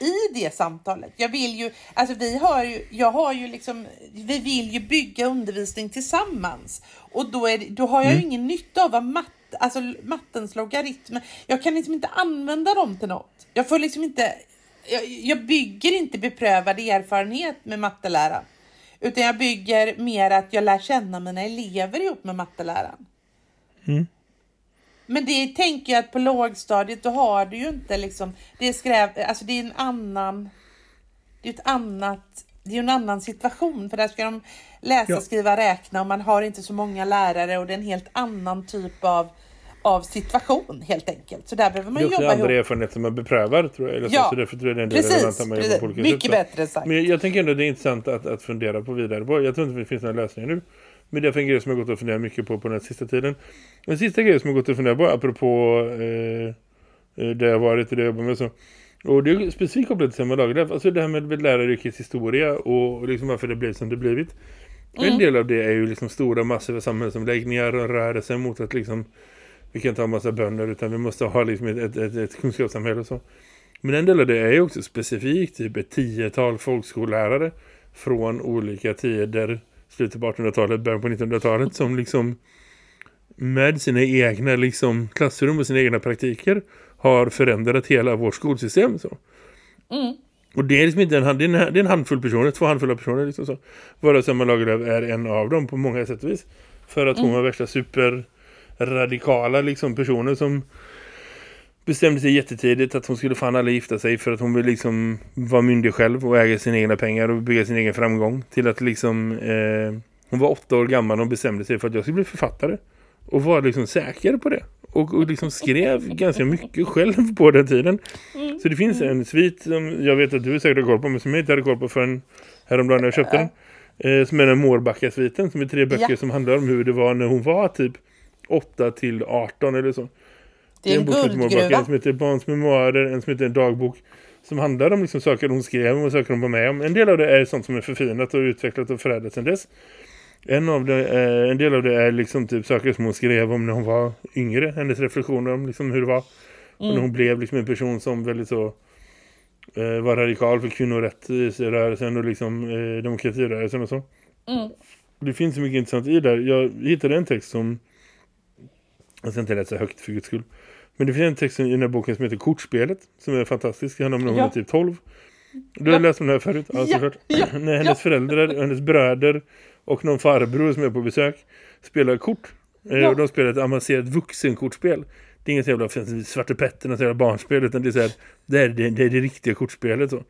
i det samtalet. Jag vill ju, alltså vi har ju, jag har ju liksom, vi vill ju bygga undervisning tillsammans och då, är, då har jag mm. ju ingen nytta av vad matte alltså mattens logaritmer. Jag kan liksom inte använda dem till något. Jag får liksom inte, jag, jag bygger inte beprövad erfarenhet med matteläraren. Utan jag bygger mer att jag lär känna mina elever ihop med matteläraren. Mm. Men det tänker jag att på lågstadiet då har du ju inte liksom, det är skräv, alltså det är en annan, det är ett annat, det är en annan situation för där ska de läsa, ja. skriva, räkna och man har inte så många lärare och det är en helt annan typ av av situation helt enkelt. Så där behöver man jobba ihop. Det är också andra erfarenheter man beprövar tror jag. Eller ja, så, därför tror jag det är en del precis, precis. På olika mycket sätt, bättre sagt. Men jag tänker ändå att det är intressant att, att fundera på vidare på. Jag tror inte det finns några lösningar nu. Men det är en grej som jag gått och funderat mycket på på den sista tiden. Den sista grejen som jag gått och funderat på apropå eh, eh det jag varit i det jag jobbar med så. Och det är specifikt kopplat till samma lag. Alltså det här med läraryrkets historia och liksom varför det blev som det blivit. Mm. En del av det är ju liksom stora massiva samhällsomläggningar och rörelser mot att liksom vi kan inte ha massa bönder utan vi måste ha liksom ett, ett, ett, ett kunskapssamhälle och så. Men en del av det är ju också specifikt typ ett tiotal folkskollärare från olika tider slutet på 1800-talet, början på 1900-talet som liksom med sina egna liksom, klassrum och sina egna praktiker har förändrat hela vårt skolsystem. Så. Mm. Och det är liksom inte en, en, det är en handfull personer, två handfulla personer liksom så. Varav Selma Lagerlöf är en av dem på många sätt och vis. För att hon mm. var värsta superradikala liksom, personer som bestämde sig jättetidigt att hon skulle fan alla gifta sig för att hon vill liksom vara myndig själv och äga sina egna pengar och bygga sin egen framgång. Till att liksom, eh, hon var åtta år gammal och bestämde sig för att jag skulle bli författare. Och var liksom säker på det. Och, och liksom skrev ganska mycket själv på den tiden. Så det finns en svit som jag vet att du säkert har koll på men som jag inte hade koll på förrän häromdagen när jag köpte den. Eh, som är den Mårbacka-sviten som är tre böcker ja. som handlar om hur det var när hon var typ 8 till 18 eller så. Det är en, en guldgruva. En som heter Barns memoarer, en som heter En dagbok. Som handlar om liksom saker hon skrev och saker hon var med om. En del av det är sånt som är förfinat och utvecklat och förädlat sedan dess. En, av det, eh, en del av det är liksom typ saker som hon skrev om när hon var yngre. Hennes reflektioner om liksom hur det var. Mm. Och när hon blev liksom en person som väldigt så eh, var radikal för kvinnorättsrörelsen och liksom eh, demokratirörelsen och så. Mm. Det finns så mycket intressant i där. Jag hittade en text som jag ska inte läsa högt för guds skull. Men det finns en text i den här boken som heter Kortspelet som är fantastisk. Det handlar om när hon ja. är typ 12. Du har ja. läst om det här förut? Ja, ja. ja. [LAUGHS] När hennes ja. föräldrar, hennes bröder och någon farbror som är på besök spelar kort. Eh, ja. Och de spelar ett avancerat vuxenkortspel. Det är inget jävla Svarte Petter, något jävla barnspel utan det är, så här, det, är det, det, är det riktiga kortspelet. Så.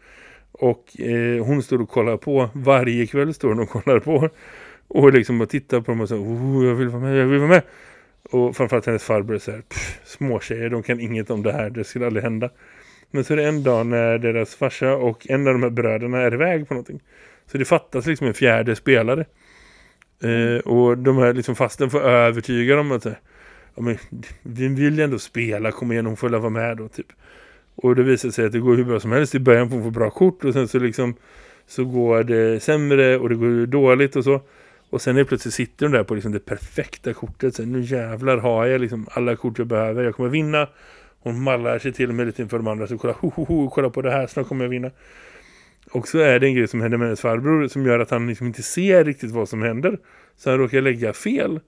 Och eh, hon står och kollar på. Varje kväll står hon och kollar på. Och liksom bara tittar på dem och säger oh, jag vill vara med, jag vill vara med. Och framförallt hennes farbror så här, pff, småtjejer, de kan inget om det här, det skulle aldrig hända. Men så är det en dag när deras farsa och en av de här bröderna är iväg på någonting. Så det fattas liksom en fjärde spelare. Eh, och de här liksom fasten får övertyga dem att ja, men, vi vill ju ändå spela, kom igen, hon får vara med då typ. Och det visar sig att det går hur bra som helst. I början får hon få bra kort och sen så liksom så går det sämre och det går dåligt och så. Och sen är plötsligt sitter hon där på liksom det perfekta kortet. Så nu jävlar har jag liksom alla kort jag behöver. Jag kommer vinna. Hon mallar sig till och med lite inför de andra. Så kolla, ho, ho, ho, kolla på det här, snart kommer jag vinna. Och så är det en grej som händer med hennes farbror som gör att han liksom inte ser riktigt vad som händer. Så han råkar lägga fel.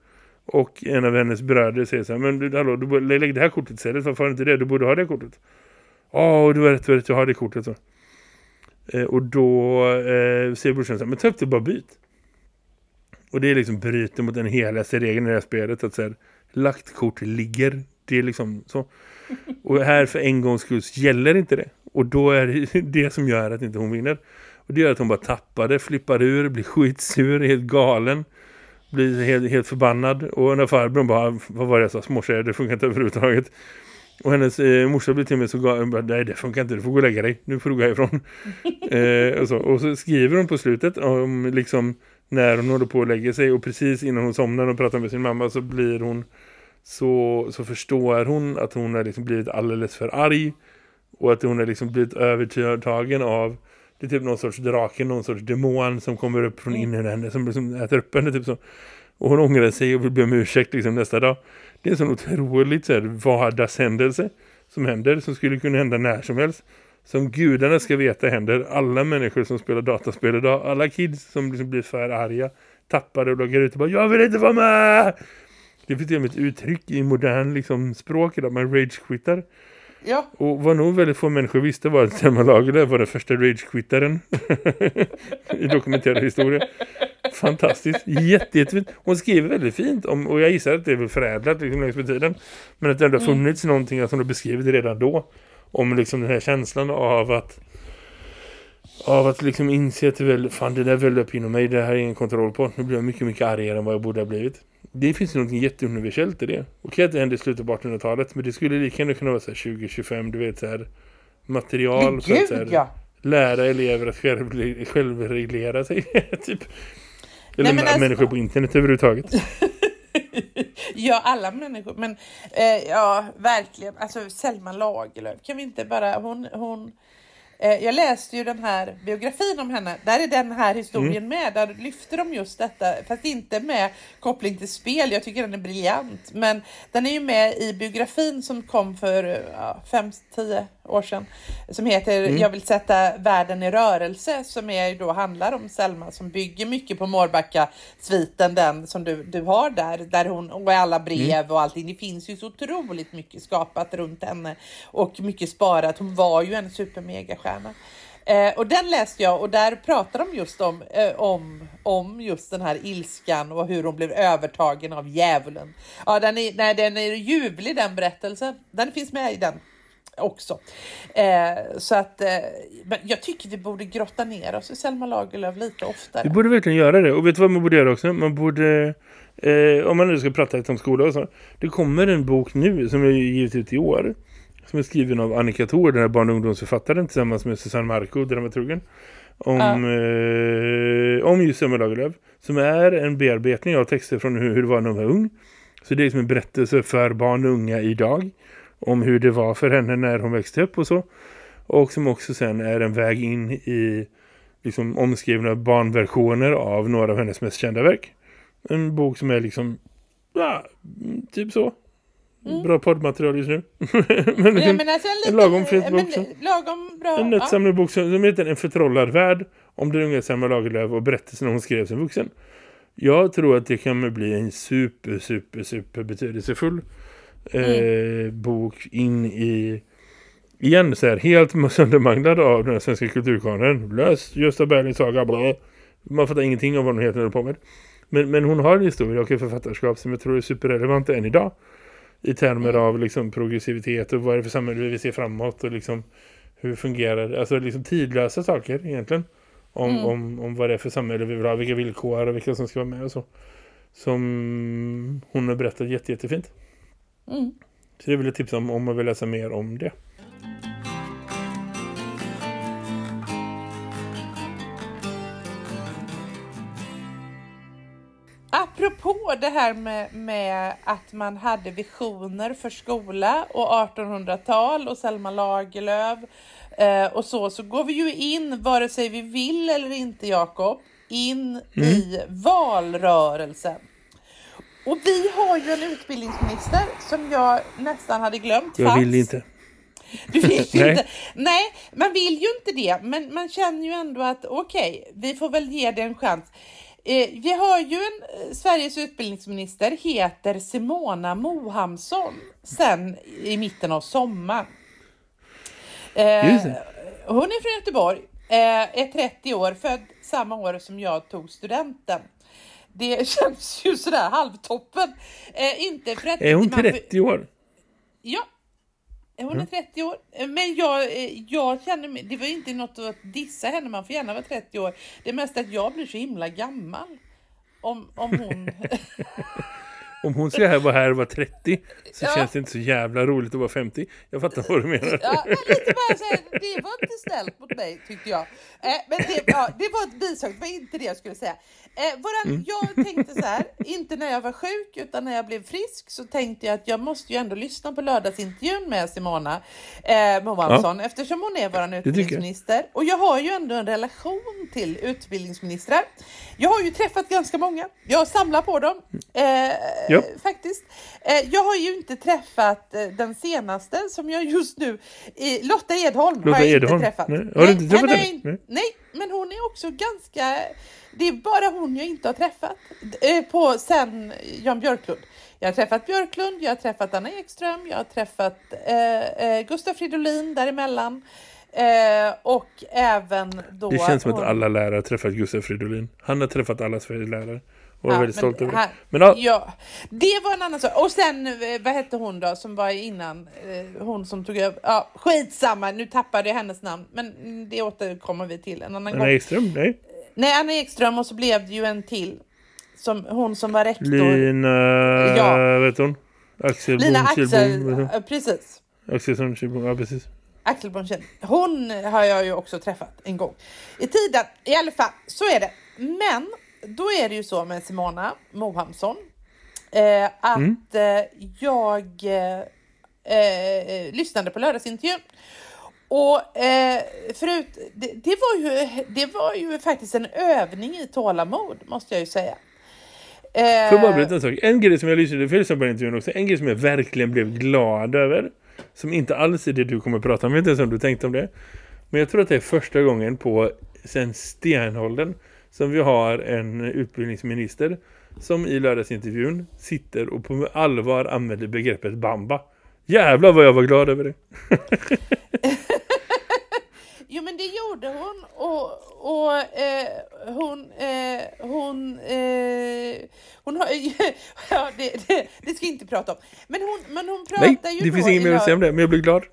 Och en av hennes bröder säger så här, men du, hallå, du borde lägg det här kortet istället. Varför har du inte det? Du borde ha det kortet. Ja, oh, du har rätt, du har rätt, jag har det kortet. Så. Eh, och då eh, säger brorsan så här, men ta upp det bara byt. Och det är liksom bryter mot den heligaste regeln i det här spelet. Att så här, lagt kort ligger. Det är liksom så. Och här för en gångs skull gäller inte det. Och då är det [LAUGHS] det som gör att inte hon vinner. Och det gör att hon bara tappar det, flippar ur, blir skitsur, helt galen. Blir helt, helt förbannad. Och när farbrorn bara, vad var det jag sa, småtjejer, det funkar inte överhuvudtaget. Och hennes eh, morsa blir till och med så galen, bara, nej det funkar inte, du får gå och lägga dig, nu får du gå ifrån. [LAUGHS] eh, och, så. och så skriver hon på slutet om liksom när hon håller på att lägga sig och precis innan hon somnar och pratar med sin mamma så blir hon så, så förstår hon att hon har liksom blivit alldeles för arg och att hon har liksom blivit övertagen av det är typ någon sorts drake, någon sorts demon som kommer upp från mm. inne henne som liksom äter upp henne typ så. Och hon ångrar sig och vill be om ursäkt liksom nästa dag. Det är en sån otroligt så här, vardagshändelse som händer, som skulle kunna hända när som helst. Som gudarna ska veta händer alla människor som spelar dataspel idag. Alla kids som liksom blir för arga, tappade och loggar ut och bara Jag vill inte vara med! Det finns ju ett uttryck i modern liksom, språk idag, man rage-quittar. Ja. Och vad nog väldigt få människor visste var att Selma Lagerlöf var den första rage-quittaren [LAUGHS] i dokumenterad historia. Fantastiskt, jätte, jättefint. Hon skriver väldigt fint om, och jag gissar att det är väl förädlat liksom, längs med tiden. Men att det ändå har mm. funnits mm. någonting att hon har beskrivit redan då. Om liksom den här känslan av att av att liksom inse att det väl, fan det där väl upp inom mig, det här är ingen kontroll på. Nu blir jag mycket, mycket argare än vad jag borde ha blivit det finns något jätteuniversellt i det. Okej att det hände i slutet på 1800-talet, men det skulle lika gärna kunna vara så 20-25, du vet så här material för att så här, ja. lära elever att själv, självreglera sig [LAUGHS] typ. Eller Nej, alltså, människor på internet överhuvudtaget. [LAUGHS] ja, alla människor. Men eh, ja, verkligen. Alltså Selma Lagerlöf. Kan vi inte bara... Hon, hon, Eh, jag läste ju den här biografin om henne. Där är den här historien mm. med. Där lyfter de just detta. Fast inte med koppling till spel. Jag tycker den är briljant. Men den är ju med i biografin som kom för ja, fem, tio år sedan. Som heter mm. Jag vill sätta världen i rörelse. Som är då handlar om Selma som bygger mycket på Mårbacka-sviten. Den som du, du har där. Där hon, och alla brev mm. och allting. Det finns ju så otroligt mycket skapat runt henne. Och mycket sparat. Hon var ju en supermegastjärna. Eh, och den läste jag och där pratar de just om, eh, om, om just den här ilskan och hur hon blev övertagen av djävulen. Ja, den är, nej, den är ljuvlig den berättelsen. Den finns med i den också. Eh, så att eh, jag tycker vi borde grotta ner oss i Selma Lagerlöf lite oftare. Vi borde verkligen göra det. Och vet du vad man borde göra också? Man borde, eh, om man nu ska prata lite om skola och så. Det kommer en bok nu som är givet ut i år. Som är skriven av Annika Thor, den här barn- och ungdomsförfattaren tillsammans med Susanne Marco, dramaturgen. Om, uh. om just Selma Lagerlöf. Som är en bearbetning av texter från hur, hur det var när hon var ung. Så det är liksom en berättelse för barn och unga idag om hur det var för henne när hon växte upp och så. Och som också sen är en väg in i liksom omskrivna barnversioner av några av hennes mest kända verk. En bok som är liksom, ja, typ så. Mm. Bra poddmaterial just nu. [LAUGHS] men, ja, men alltså en, liten, en lagom fint bok. Men, lagom bra. En nätsamlad bok som heter En förtrollad värld om den unga Selma Lagerlöf och berättelsen hon skrev som vuxen. Jag tror att det kan bli en super, super, super betydelsefull mm. eh, bok in i igen så här, helt söndermanglad av den svenska kulturkanen. Lös Gösta Berlings saga, bla. Man fattar ingenting av vad hon heter på med. Men, men hon har en historia och ett författarskap som jag tror är superrelevant än idag. I termer mm. av liksom progressivitet och vad är det för samhälle vi vill se framåt och liksom hur fungerar det. Alltså liksom tidlösa saker egentligen. Om, mm. om, om vad det är för samhälle vi vill ha, vilka villkor och vilka som ska vara med och så. Som hon har berättat jätte, jättefint. Mm. Så det vill jag tipsa om om man vill läsa mer om det. Apropå det här med, med att man hade visioner för skola och 1800-tal och Selma Lagerlöf eh, och så, så går vi ju in, vare sig vi vill eller inte Jakob, in Mm. i valrörelsen. Och vi har ju en utbildningsminister som jag nästan hade glömt Jag vill inte. Du vill [LAUGHS] Nej. inte. Nej, man vill ju inte det, men man känner ju ändå att okej, vi får väl ge det en chans. Eh, vi har ju en eh, Sveriges utbildningsminister heter Simona Mohamsson sen i mitten av sommaren. Eh, hon är från Göteborg, är 30 år, född samma år som jag tog studenten. Det [LAUGHS] känns ju sådär halvtoppen. Inte för att Är hon man- 30 år? Ja, hon är 30 år. Men jag, eh, jag känner mig, det var ju inte något att dissa henne, man får gärna vara 30 år. Det är mest att jag blir så himla gammal. Om, om hon... [LAUGHS] Om hon ska här vara här och vara 30 så Ja. känns det inte så jävla roligt att vara 50. Jag fattar vad du menar. Ja, lite bara så här, det var inte snällt mot mig tyckte jag. Eh, men det, ja, det var ett bisak, det var inte det jag skulle säga. Eh, våran, Jag tänkte så här, [LAUGHS] inte när jag var sjuk utan när jag blev frisk så tänkte jag att jag måste ju ändå lyssna på lördagsintervjun med Simona eh, Mohamsson eftersom hon är vår tycker jag. utbildningsminister. Och jag har ju ändå en relation till utbildningsministrar. Jag har ju träffat ganska många. Jag samlar på dem. Eh, Ja. Faktiskt. Eh, jag har ju inte träffat eh, den senaste som jag just nu... Lotta Edholm har Lotta jag Edholm? inte träffat. Nej, har du inte träffat henne har Nej. Nej, men hon är också ganska... Det är bara hon jag inte har träffat. Eh, på sen Jan Björklund. Jag har träffat Björklund, jag har träffat Anna Ekström, jag har träffat eh, eh, Gustaf Fridolin däremellan. Eh, och även då... Det känns som att hon- alla lärare har träffat Gustaf Fridolin. Han har träffat alla Sveriges lärare. Och Ja, väldigt men stolt över det. Men ja, Ja, det var en annan sak. Och sen, eh, vad hette hon då som var innan? Eh, Hon som tog över. Ja, skitsamma, nu tappade jag hennes namn. Men det återkommer vi till en annan Anna gång. Ekström, nej. Nej, Anna Ekström och så blev det ju en till. Som, hon som var rektor. Lina, Ja. vet hon? Axel Lina Born Axel, hon? ja, precis. Axelsson Kihlbom, ja precis. Axel Bonchen. Hon har jag ju också träffat en gång i tiden. I alla fall, så är det. Men då är det ju så med Simona Mohamsson eh, att Mm. eh, jag eh, eh, lyssnade på lördagsintervjun. Och eh, förut, det, det, var ju, det var ju faktiskt en övning i tålamod måste jag ju säga. Eh, Får bara berätta en sak? En grej som jag lyssnade för på den intervjun också. En grej som jag verkligen blev glad över. Som inte alls är det du kommer att prata om. Jag vet inte ens om du tänkte om det. Men jag tror att det är första gången på sen stenåldern som vi har en utbildningsminister som i lördagsintervjun sitter och på allvar använder begreppet bamba. Jävlar vad jag var glad över det. Jo men det gjorde hon och, och eh, hon, eh, hon, eh, hon har, [LAUGHS] ja det, det, det ska jag inte prata om. Men hon, men hon pratar Nej, ju det finns inget mer att säga om det. Men jag blev glad.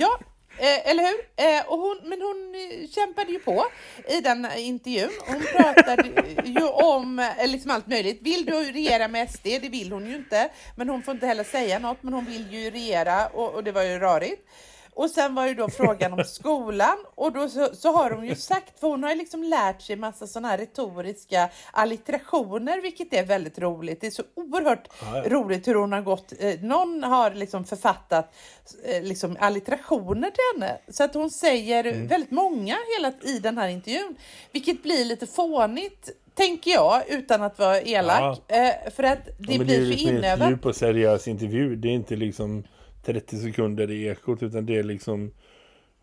Ja, eh, eller hur? Eh, och hon, men hon eh, kämpade ju på i den intervjun. Hon pratade ju om eh, liksom allt möjligt. Vill du regera med SD? Det vill hon ju inte. Men hon får inte heller säga något. Men hon vill ju regera och, och det var ju rörigt. Och sen var ju då frågan om [LAUGHS] skolan och då så, så har hon ju sagt, för hon har ju liksom lärt sig massa sådana här retoriska allitterationer, vilket är väldigt roligt. Det är så oerhört Ja, ja. roligt hur hon har gått, eh, någon har liksom författat eh, liksom allitterationer till henne. Så att hon säger Mm. väldigt många hela i den här intervjun, vilket blir lite fånigt tänker jag, utan att vara elak. Eh, för att det Ja, men det är blir så liksom en inövat. djup och seriös intervju. Det är inte liksom 30 sekunder i ekot utan det är liksom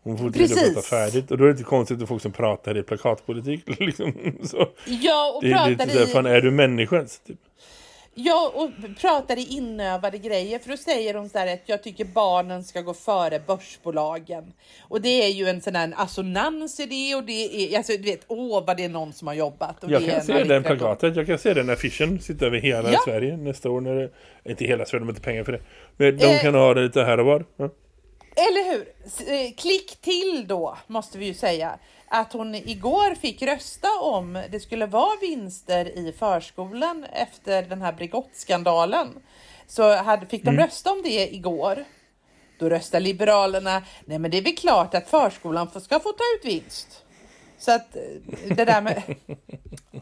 hon får inte prata färdigt. Och då är det inte konstigt att folk som pratar i plakatpolitik. [LAUGHS] Liksom. Så Ja, och det är pratar lite såhär, i... fan är du människans? Typ. Ja, och pratar i inövade grejer. För då säger hon så här att jag tycker barnen ska gå före börsbolagen. Och det är ju en sån här assonans i det och det är, alltså du vet, åh vad det är någon som har jobbat. Och Jag kan se den plakatet, jag kan se den affischen sitta över hela Ja. Sverige nästa år. När det, inte hela Sverige, de har inte pengar för det. Men de Eh. kan ha det lite här och var. Ja. Eller hur? Eh, Klick till då, måste vi ju säga. Att hon igår fick rösta om det skulle vara vinster i förskolan efter den här Bregott-skandalen. Så hade, fick de rösta om det igår. Då röstar Liberalerna, nej men det är väl klart att förskolan ska få ta ut vinst. Så att eh, det där med... [LAUGHS]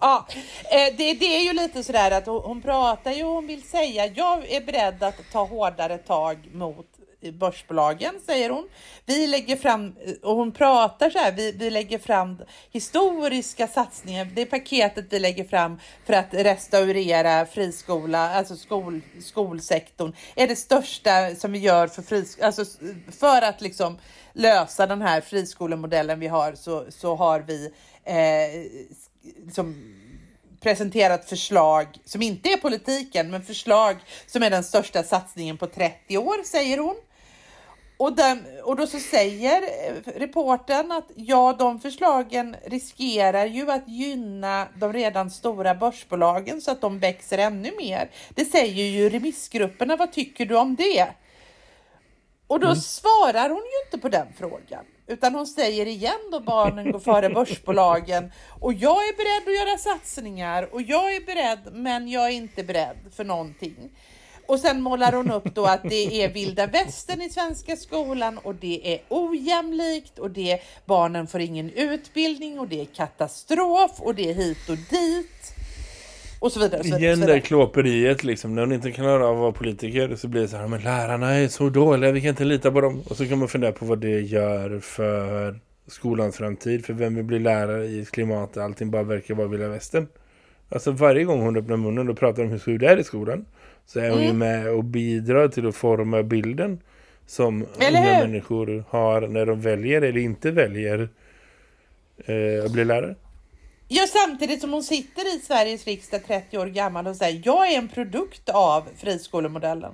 Ja, eh, det, det är ju lite sådär att hon, pratar ju hon vill säga jag är beredd att ta hårdare tag mot börsbolagen, säger hon. Vi lägger fram, och hon pratar så här, vi, vi lägger fram historiska satsningar. Det paketet vi lägger fram för att restaurera friskola, alltså skol, skolsektorn, är det största som vi gör för, fris, alltså för att liksom lösa den här friskolemodellen vi har så, så har vi eh, liksom presenterat förslag som inte är politiken, men förslag som är den största satsningen på 30 år, säger hon. Och, den, och då så säger eh, reporten att ja, de förslagen riskerar ju att gynna de redan stora börsbolagen så att de växer ännu mer. Det säger ju remissgrupperna. Vad tycker du om det? Och då svarar hon ju inte på den frågan. Utan hon säger igen då barnen går före börsbolagen. Och jag är beredd att göra satsningar. Och jag är beredd, men jag är inte beredd för någonting. Och sen målar hon upp då att det är vilda västern i svenska skolan och det är ojämlikt och det barnen får ingen utbildning och det är katastrof och det är hit och dit. Och så vidare. Och så vidare, Igen vidare. klåperiet liksom. När hon inte klarar av att vara politiker så blir det så här, men lärarna är så dåliga, vi kan inte lita på dem. Och så kan man fundera på vad det gör för skolans framtid. För vem vill bli lärare i ett klimat där allting bara verkar vara vilda västern. Alltså varje gång hon öppnar munnen och pratar om hur det är i skolan så är hon ju Mm. med och bidrar till att forma bilden som Eller unga hur? människor har när de väljer eller inte väljer eh, att bli lärare. Ja, samtidigt som hon sitter i Sveriges riksdag 30 år gammal och säger jag är en produkt av friskolemodellen.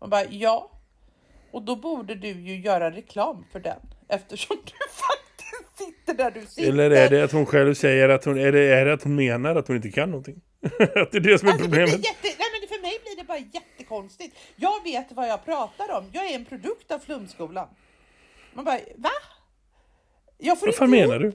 Man bara ja, och då borde du ju göra reklam för den eftersom du [LAUGHS] faktiskt sitter där du sitter. Eller är det att hon själv säger att hon, är det, är det att hon menar att hon inte kan någonting? [LAUGHS] att det är det som är Alltså, problemet. jätte, nej, men för mig blir det bara jättekonstigt. Jag vet vad jag pratar om. Jag är en produkt av flumskolan. Man bara, va? Jag får Vad fan menar du?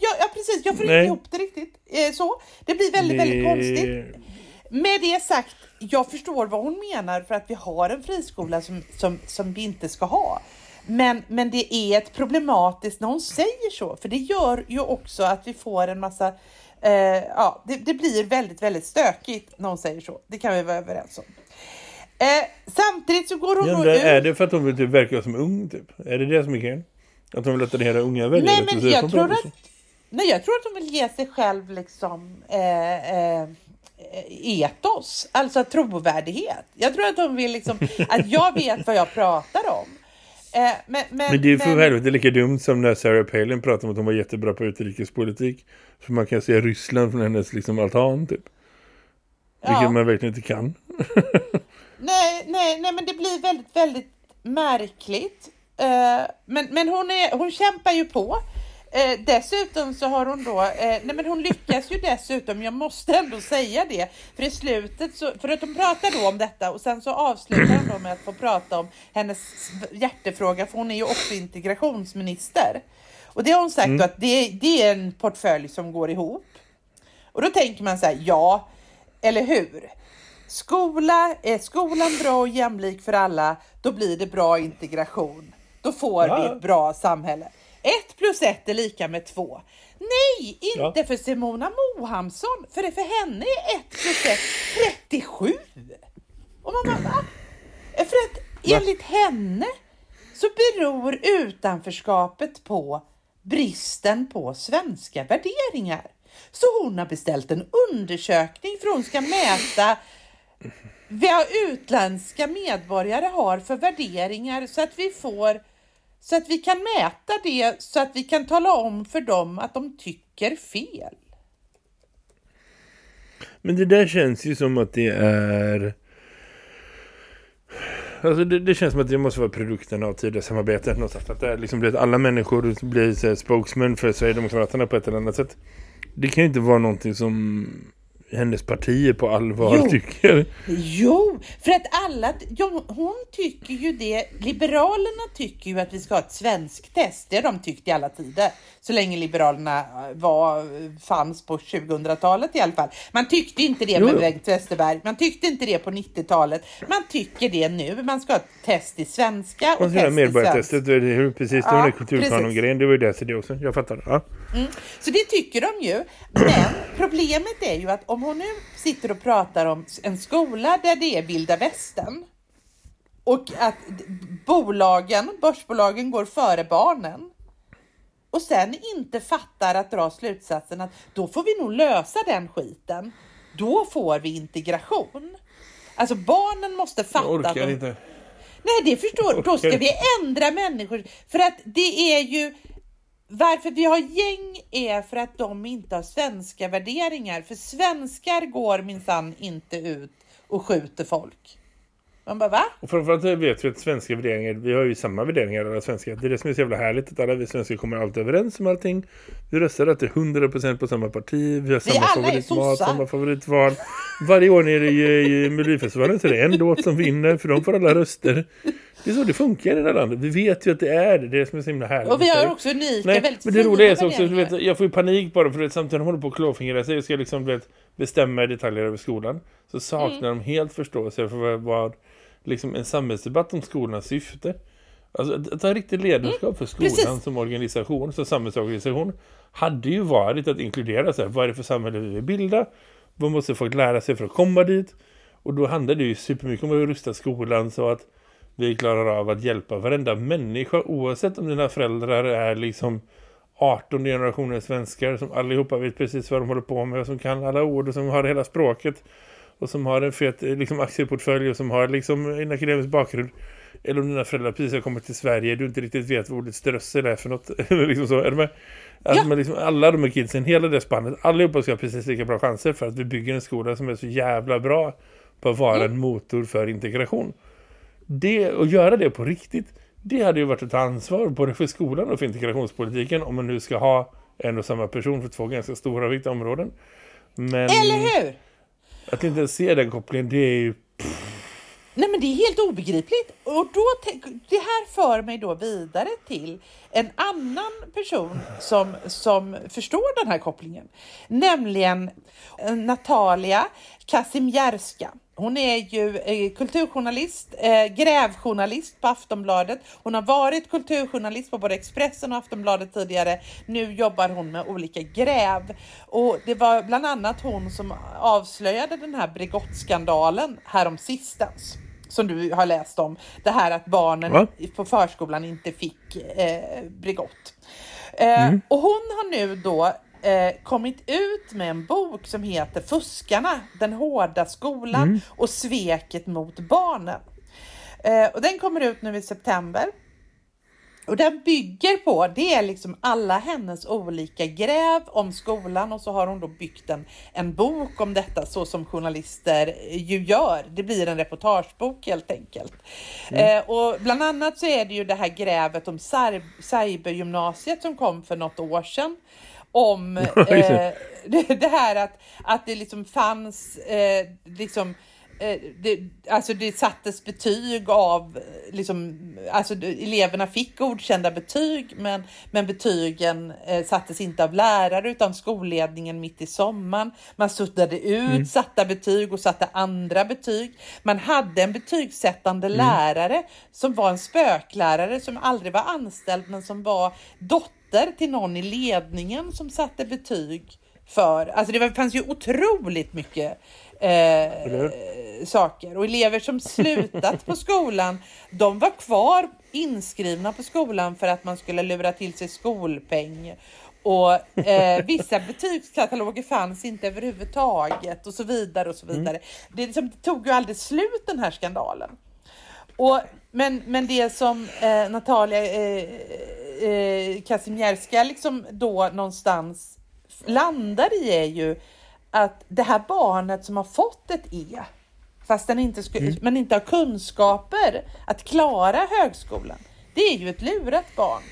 Ja, ja precis, jag får Nej. inte ihop det riktigt. Eh, så. Det blir väldigt, väldigt Det- konstigt. Med det sagt, jag förstår vad hon menar för att vi har en friskola som, som, som vi inte ska ha. Men, men det är ett problematiskt när hon säger så, för det gör ju också att vi får en massa, eh, ja, det, det blir väldigt, väldigt stökigt när hon säger så. Det kan vi vara överens om. Eh, samtidigt så går hon då undrar, ut. är det för att hon vill typ verka som ung typ? Är det det som är grejen? Att hon vill attrahera unga väljare? Nej, men jag tror att, nej, jag tror att hon vill ge sig själv liksom eh, eh, etos, alltså trovärdighet. Jag tror att hon vill liksom, att jag vet vad jag pratar om. Eh, men, men, Men det är ju för men- helvete lika dumt som när Sarah Palin pratade om att hon var jättebra på utrikespolitik. För man kan se Ryssland från hennes liksom altan typ. Vilket Ja. man verkligen inte kan. [LAUGHS] Nej, nej, nej, men det blir väldigt, väldigt märkligt. Eh, men men hon, är, hon kämpar ju på. Eh, dessutom så har hon då, eh, nej men hon lyckas ju dessutom, jag måste ändå säga det, för i slutet så, för att de pratar då om detta och sen så avslutar hon då med att få prata om hennes hjärtefråga, för hon är ju också integrationsminister. Och det har hon sagt då att det, det är en portfölj som går ihop. Och då tänker man så här, ja, eller hur? Skola, är skolan bra och jämlik för alla, då blir det bra integration. Då får Ja. vi ett bra samhälle. Ett plus ett är lika med två. Nej, inte Ja. för Simona Mohamsson, för det för henne är ett plus ett 37. Och man bara, va? För att enligt henne så beror utanförskapet på bristen på svenska värderingar. Så hon har beställt en undersökning för hon ska mäta vad utländska medborgare har för värderingar så att vi får så att vi kan mäta det så att vi kan tala om för dem att de tycker fel. Men det där känns ju som att det är... Alltså det, det känns som att det måste vara produkten av tidigare samarbete någonstans. Att det är liksom att alla människor blir så här, spokesman för Sverigedemokraterna på ett eller annat sätt. Det kan ju inte vara någonting som hennes partier på allvar Jo. tycker. Jo, för att alla, ja, hon tycker ju det, Liberalerna tycker ju att vi ska ha ett svenskt test, det har de tyckt i alla tider. Så länge Liberalerna eh, var, fanns på 2000-talet i alla fall. Man tyckte inte det Jo, med. Bengt Westerberg, man tyckte inte det på 90-talet. Man tycker det nu, man ska ha ett test i svenska och göra test i medborgartestet, är det- precis, det var kulturkanon-grejen, det var ju det till det också, jag fattar. Ja. Så det tycker de ju. Men problemet är ju att om hon nu sitter och pratar om en skola där det är vilda västern och att bolagen, börsbolagen går före barnen och sen inte fattar att dra slutsatsen att då får vi nog lösa den skiten. Då får vi integration. Alltså barnen måste Jag fatta att orkar inte. Nej, det förstår Då ska vi ändra människor. För att det är ju... Varför vi har gäng är för att de inte har svenska värderingar. För svenskar går minsann inte ut och skjuter folk. Man bara, va? Och framförallt vet vi att svenska värderingar, vi har ju samma värderingar alla svenskar. Det är det som är så jävla härligt att alla vi svenskar kommer alltid överens om allting. Vi röstar alltid 100% på samma parti, vi har samma alla är favoritmat, samma favoritval. Varje år nere i, i Melodifestivalen så är det en låt som vinner för de får alla röster. Det är så det funkar i det här landet. Vi vet ju att det är det, det är det som är så himla härligt. Och vi har också unika, Nej, väldigt men det roliga är så också, du vet, jag får ju panik bara för att samtidigt håller på att klåfingra sig och ska liksom vet, bestämma detaljer över skolan så saknar Mm. de helt förståelse för vad, vad liksom en samhällsdebatt om skolans syfte. Alltså att, att ha riktigt ledarskap för skolan Mm. Precis. som organisation, som samhällsorganisation hade ju varit att inkludera så här, vad är det för samhälle vi vill bilda? Vad måste folk lära sig för att komma dit? Och då handlar det ju supermycket om att rusta skolan så att vi klarar av att hjälpa varenda människa oavsett om dina föräldrar är liksom 18 generationer svenskar som allihopa vet precis vad de håller på med och som kan alla ord och som har hela språket och som har en fet eh, liksom, aktieportfölj och som har liksom en akademisk bakgrund eller om dina föräldrar precis har kommit till Sverige du inte riktigt vet vad ordet strössel är för något [LAUGHS] eller liksom så, är du med? Att Ja. man liksom, alla de här kidsen, hela det spannet allihopa ska ha precis lika bra chanser för att vi bygger en skola som är så jävla bra på att vara en motor för integration det, och göra det på riktigt det hade ju varit ett ansvar både för skolan och för integrationspolitiken om man nu ska ha en och samma person för två ganska stora viktiga områden. Men Eller hur? Att inte se den kopplingen, det är ju... Nej men det är helt obegripligt. Och då, det här för mig då vidare till en annan person som, som förstår den här kopplingen. Nämligen eh, Natalia Kazimierska. Hon är ju eh, kulturjournalist, eh, grävjournalist på Aftonbladet. Hon har varit kulturjournalist på både Expressen och Aftonbladet tidigare. Nu jobbar hon med olika gräv. Och det var bland annat hon som avslöjade den här Bregottskandalen härom sistens som du har läst om. Det här att barnen Va? på förskolan inte fick eh, Bregott. Eh, Och hon har nu då eh, kommit ut med en bok som heter Fuskarna, den hårda skolan och sveket mot barnen. Eh, och den kommer ut nu i september. Och den bygger på, det är liksom alla hennes olika gräv om skolan och så har hon då byggt en, en bok om detta så som journalister ju gör. Det blir en reportagebok helt enkelt. Eh, och bland annat så är det ju det här grävet om cybergymnasiet som kom för något år sedan. Om [LAUGHS] eh, [LAUGHS] det. här att, att det liksom fanns eh, liksom det, alltså det sattes betyg av, eh, liksom, alltså eleverna fick godkända betyg men, men betygen eh, sattes inte av lärare utan skolledningen mitt i sommaren. Man suddade ut satta betyg och satte andra betyg. Man hade en betygssättande lärare som var en spöklärare som aldrig var anställd men som var dotter till någon i ledningen som satte betyg för, alltså det var- fanns ju otroligt mycket eh, saker och elever som slutat på [LAUGHS] skolan de var kvar inskrivna på skolan för att man skulle lura till sig skolpeng och eh, vissa [LAUGHS] betygskataloger fanns inte överhuvudtaget och så vidare och så vidare. Det, liksom, det tog ju aldrig slut den här skandalen. Och, men, men det som eh, Natalia eh, eh, Kazimierska liksom då någonstans landar i är ju att det här barnet som har fått ett E fast den inte sku, men inte har kunskaper att klara högskolan. Det är ju ett lurat barn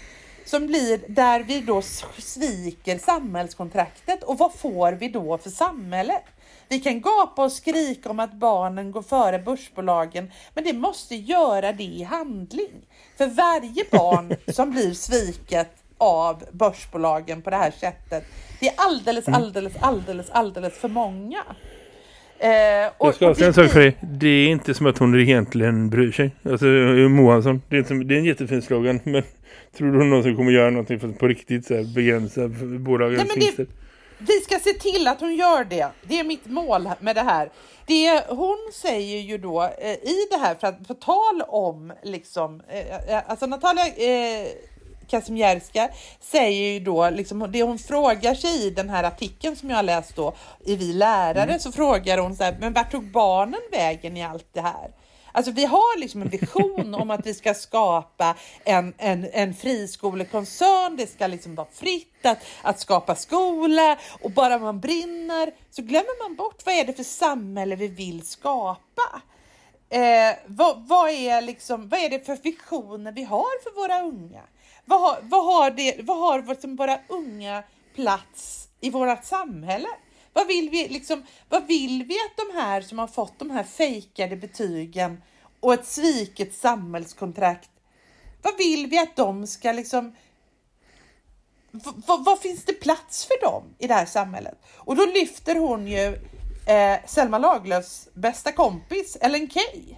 som blir där vi då sviker samhällskontraktet och vad får vi då för samhälle? Vi kan gapa och skrika om att barnen går före börsbolagen, men det måste göra det i handling. För varje barn [LAUGHS] som blir sviket av börsbolagen på det här sättet, det är alldeles, alldeles, alldeles, alldeles för många. Eh, och, jag ska avslöja en sak för dig. Det är inte som att hon egentligen bryr sig. Alltså Mohansson, det är, inte, det är en jättefin slogan. Men tror du hon någonsin kommer göra någonting för att på riktigt så här, begränsa bolagens vinster? Vi ska se till att hon gör det. Det är mitt mål med det här. Det hon säger ju då eh, i det här, för att få tal om liksom, eh, eh alltså Natalia eh, Kazimierska säger ju då, liksom, det hon frågar sig i den här artikeln som jag har läst då i Vi lärare, mm. så frågar hon så här, men vart tog barnen vägen i allt det här? Alltså vi har liksom en vision om att vi ska skapa en, en, en friskolekoncern. Det ska liksom vara fritt att, att skapa skola och bara man brinner så glömmer man bort vad är det för samhälle vi vill skapa. Eh, vad, vad, är liksom, vad är det för visioner vi har för våra unga? Vad har, vad har, det, vad har liksom våra unga plats i vårt samhälle? Vad vill, vi, liksom, vad vill vi att de här som har fått de här fejkade betygen och ett sviket samhällskontrakt, vad vill vi att de ska liksom vad, finns det plats för dem i det här samhället? Och då lyfter hon ju eh, Selma Lagerlöfs bästa kompis Ellen Key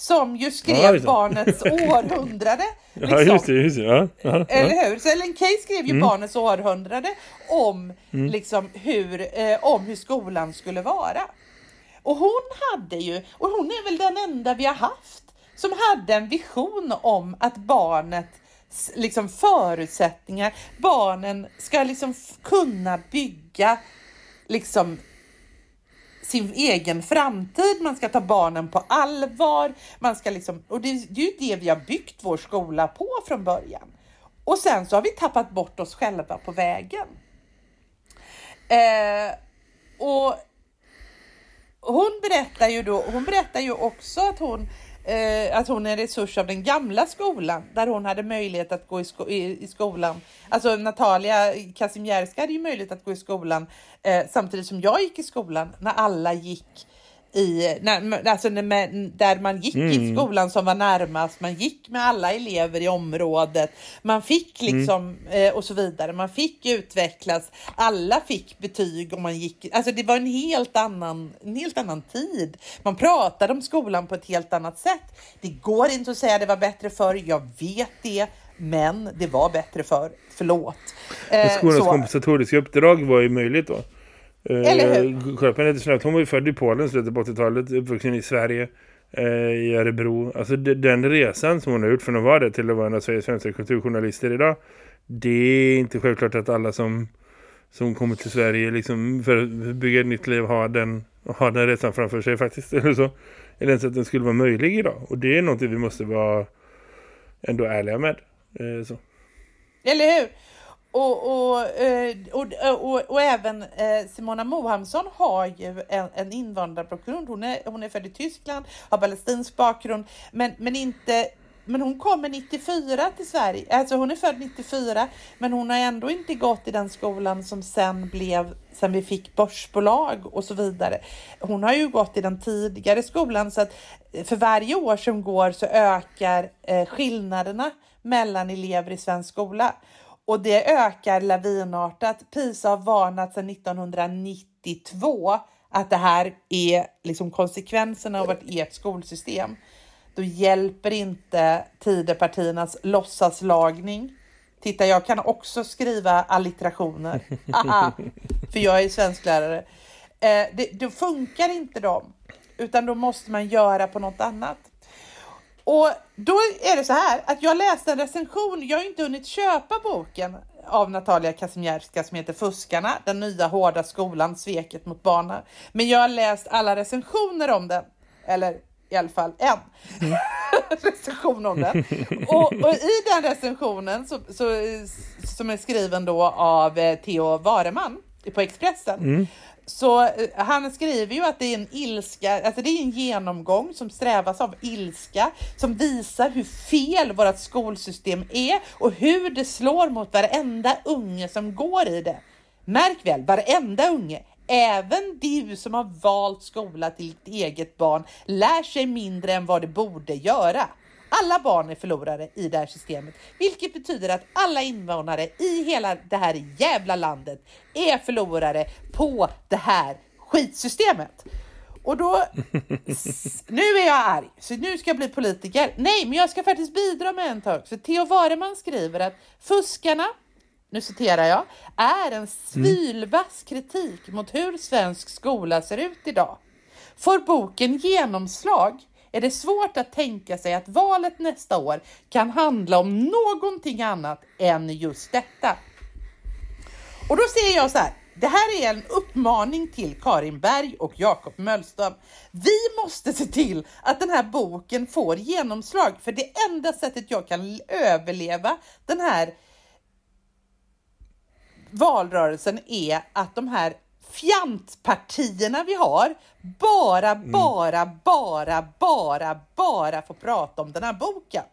som ju skrev [LAUGHS] ja, Barnets århundrade. Liksom. Ja, just det, just det. Ja, ja, Eller hur? Så Ellen Key skrev ju mm. Barnets århundrade om, mm. liksom, hur, eh, om hur skolan skulle vara. Och hon hade ju, och hon är väl den enda vi har haft, som hade en vision om att barnet liksom förutsättningar, barnen ska liksom kunna bygga liksom sin egen framtid, man ska ta barnen på allvar, man ska liksom, och det, det är ju det vi har byggt vår skola på från början. Och sen så har vi tappat bort oss själva på vägen. Eh, och hon berättar ju då, hon berättar ju också att hon eh, att hon är en resurs av den gamla skolan där hon hade möjlighet att gå i, sko i, i skolan. Alltså Natalia Kazimierska hade ju möjlighet att gå i skolan eh, samtidigt som jag gick i skolan när alla gick i, när, alltså när, där man gick mm. i skolan som var närmast, man gick med alla elever i området, man fick mm. liksom mm. eh, och så vidare, man fick utvecklas, alla fick betyg och man gick, alltså det var en helt annan, en helt annan tid. Man pratade om skolan på ett helt annat sätt. Det går inte att säga det var bättre förr, jag vet det, men det var bättre förr, förlåt. Eh, skolans så... kompensatoriska uppdrag var ju möjligt då. Eller hur? Snabbt. Hon var ju född i Polen slutet på 80-talet, uppvuxen i Sverige, eh, i Örebro. Alltså den resan som hon har gjort från att vara det till att vara en av Sveriges främsta kulturjournalister idag. Det är inte självklart att alla som, som kommer till Sverige liksom för att bygga ett nytt liv har den, har den resan framför sig faktiskt. [LAUGHS] Eller så. Eller ens att den skulle vara möjlig idag. Och det är något vi måste vara ändå ärliga med. Eh, så. Eller hur? Och, och, eh, och, och, och, även eh, Simona Mohamsson har ju en, en invandrarbakgrund. Hon är, hon är född i Tyskland, har palestinsk bakgrund, men, men inte men hon kommer 94 till Sverige, alltså hon är född 94, men hon har ändå inte gått i den skolan som sen blev, sen vi fick börsbolag och så vidare. Hon har ju gått i den tidigare skolan så att eh, för varje år som går så ökar eh, skillnaderna mellan elever i svensk skola. Och det ökar lavinartat. PISA har varnat sedan 1992 att det här är liksom konsekvenserna av ert skolsystem. Då hjälper inte Tidöpartiernas låtsaslagning. Titta, jag kan också skriva allitterationer. [LAUGHS] Aha, för jag är svensklärare. Eh, det, då funkar inte de, utan då måste man göra på något annat. Och då är det så här att jag läste en recension, jag har inte hunnit köpa boken av Natalia Kazimierska som heter Fuskarna, den nya hårda skolan, sveket mot barnen. Men jag har läst alla recensioner om den, eller i alla fall en mm. [LAUGHS] recension om den. Och, och, i den recensionen så, så, som är skriven då av eh, Theo Vareman på Expressen mm. Så eh, han skriver ju att det är en ilska, alltså det är en genomgång som strävas av ilska som visar hur fel vårt skolsystem är och hur det slår mot varenda unge som går i det. Märk väl, varenda unge, även du som har valt skola till ditt eget barn lär sig mindre än vad det borde göra. Alla barn är förlorare i det här systemet, vilket betyder att alla invånare i hela det här jävla landet är förlorare på det här skitsystemet. Och då, nu är jag arg, så nu ska jag bli politiker. Nej, men jag ska faktiskt bidra med en tag. För Theo Vareman skriver att fuskarna, nu citerar jag, är en svilvass kritik mot hur svensk skola ser ut idag. Får boken genomslag är det svårt att tänka sig att valet nästa år kan handla om någonting annat än just detta. Och då ser jag så här, det här är en uppmaning till Karin Berg och Jakob Möllström. Vi måste se till att den här boken får genomslag, för det enda sättet jag kan överleva den här valrörelsen är att de här fjantpartierna vi har bara, bara, bara, bara, bara får prata om den här boken.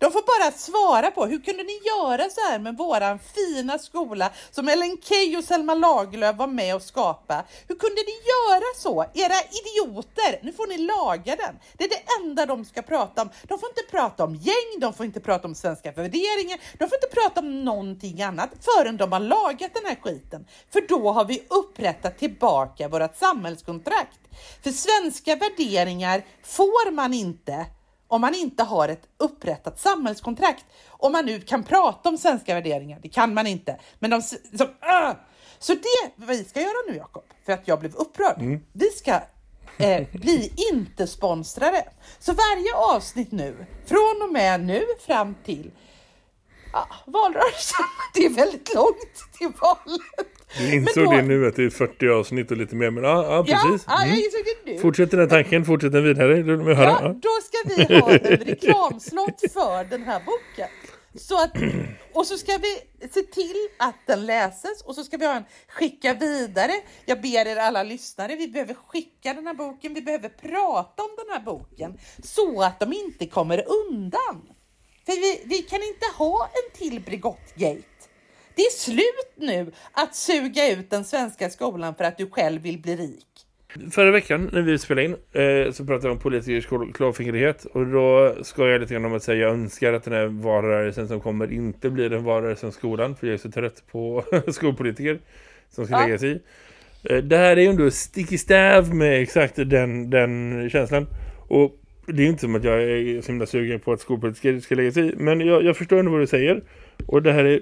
De får bara svara på hur kunde ni göra så här med våran fina skola som Ellen Key och Selma Lagerlöf var med och skapa? Hur kunde ni göra så? Era idioter! Nu får ni laga den. Det är det enda de ska prata om. De får inte prata om gäng, de får inte prata om svenska värderingar, de får inte prata om någonting annat förrän de har lagat den här skiten. För då har vi upprättat tillbaka vårt samhällskontrakt. För svenska värderingar får man inte om man inte har ett upprättat samhällskontrakt. Om man nu kan prata om svenska värderingar, det kan man inte. Men de som, uh! Så det vi ska göra nu Jakob, för att jag blev upprörd, mm. vi ska eh, bli inte sponsrade. Så varje avsnitt nu, från och med nu fram till ja, valrörelsen, [LAUGHS] det är väldigt långt till valet. Du insåg då, det nu att det är 40 avsnitt och lite mer. Men ja, ja precis. Ja, jag insåg det nu. Fortsätter den tanken, fortsätt den vidare. Ja, ja, då ska vi ha en reklamslott för den här boken. Så att, och så ska vi se till att den läses och så ska vi ha en skicka vidare. Jag ber er alla lyssnare, vi behöver skicka den här boken, vi behöver prata om den här boken så att de inte kommer undan. För vi, vi kan inte ha en till Bregottgate. Det är slut nu att suga ut den svenska skolan för att du själv vill bli rik. Förra veckan när vi spelade in eh, så pratade vi om politikers klåfingrighet och då ska jag lite grann om att säga jag önskar att den här varurörelsen som kommer inte blir en varurörelse som skolan för jag är så trött på [LAUGHS] skolpolitiker som ska ja. lägga sig i. Eh, det här är ju ändå stick i stäv med exakt den, den känslan och det är inte som att jag är så himla sugen på att skolpolitiker ska lägga sig i men jag, jag förstår ändå vad du säger och det här är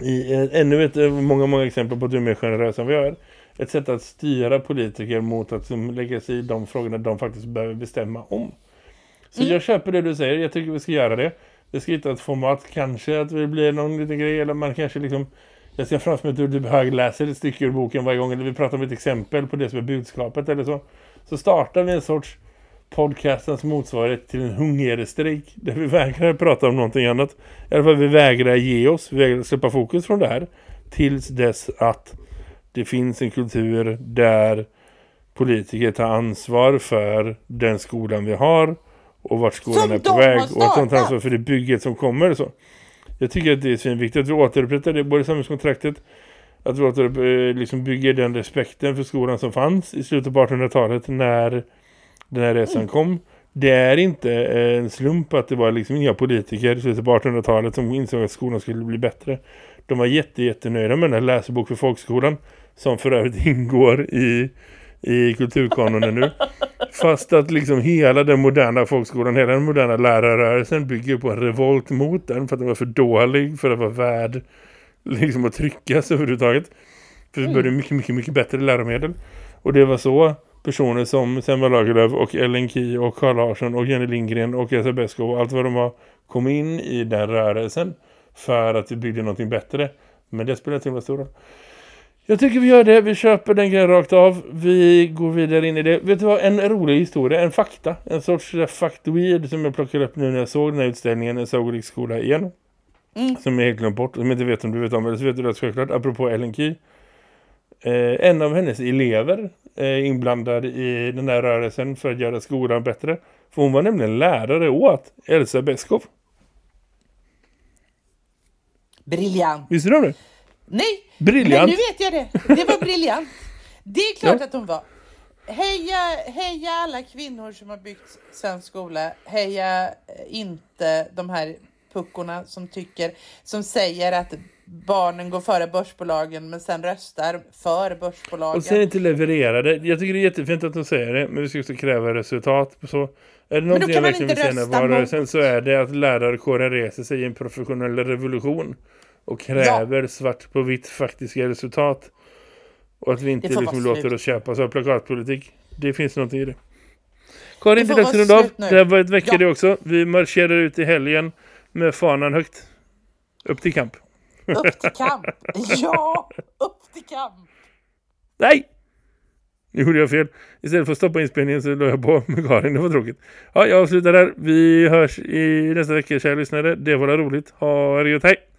i ännu ett eh, många, många exempel på att du är mer generös än vi är. Ett sätt att styra politiker mot att lägga sig i de frågorna de faktiskt behöver bestämma om. Så mm. jag köper det du säger. Jag tycker vi ska göra det. Vi ska hitta ett format. Kanske att det blir någon liten grej. Eller man kanske liksom... Jag ser framför mig att du högläser ett stycke ur boken varje gång. Eller vi pratar om ett exempel på det som är budskapet eller så. Så startar vi en sorts podcastens motsvarighet till en hungerstrejk där vi vägrar prata om någonting annat. I alla fall vi vägrar ge oss, vi vägrar släppa fokus från det här tills dess att det finns en kultur där politiker tar ansvar för den skolan vi har och vart skolan som är på väg och att de tar ansvar för det bygget som kommer. Så. Jag tycker att det är så viktigt att vi återupprättar det både samhällskontraktet att vi åter, eh, liksom bygger den respekten för skolan som fanns i slutet på 1800-talet när den här resan kom. Det är inte en slump att det var liksom inga politiker i slutet på 1800-talet som insåg att skolan skulle bli bättre. De var jätte, jättenöjda med den här läsebok för folkskolan som för övrigt [LAUGHS] ingår i, i kulturkanonen nu. Fast att liksom hela den moderna folkskolan, hela den moderna lärarrörelsen bygger på en revolt mot den för att den var för dålig, för att vara värd liksom att tryckas överhuvudtaget. För vi började mycket, mycket, mycket bättre läromedel. Och det var så personer som Selma Lagerlöf och Ellen Key och Carl Larsson och Jenny Lindgren och Esa Besko och allt vad de har kommit in i den rörelsen för att vi byggde någonting bättre. Men det spelar inte himla stor roll. Jag tycker vi gör det. Vi köper den grejen rakt av. Vi går vidare in i det. Vet du vad? En rolig historia. En fakta. En sorts faktoid som jag plockade upp nu när jag såg den här utställningen. En Sagolikskola igen. Mm. Som jag helt glömt bort. Som jag inte vet om du vet om. Eller så vet du det självklart. Apropå Ellen Key. Eh, en av hennes elever eh, inblandad i den här rörelsen för att göra skolan bättre. För hon var nämligen lärare åt Elsa Beskov. Briljant. Visste du det? Nej, briljant. men nu vet jag det. Det var briljant. Det är klart Ja. att hon var. Heja, heja alla kvinnor som har byggt svensk skola. Heja eh, inte de här puckorna som tycker, som säger att barnen går före börsbolagen men sen röstar för börsbolagen. Och sen inte leverera det. Jag tycker det är jättefint att de säger det, men vi ska också kräva resultat. Så är det någonting jag verkligen vill säga när rösta valrörelsen så är det att lärarkåren reser sig i en professionell revolution och kräver svart på vitt faktiska resultat. Och att vi inte liksom låter oss köpas av plakatpolitik. Det finns någonting i det. Karin, Det är dags av. Det här var ett vecka Ja. det också. Vi marscherar ut i helgen med fanan högt. Upp till kamp. Upp till kamp! Ja, upp till kamp! Nej! Nu gjorde jag fel. Istället för att stoppa inspelningen så la jag på med Karin. Det var tråkigt. Ja, jag avslutar där. Vi hörs i nästa vecka, kära lyssnare. Det var roligt. Ha det gött. Hej!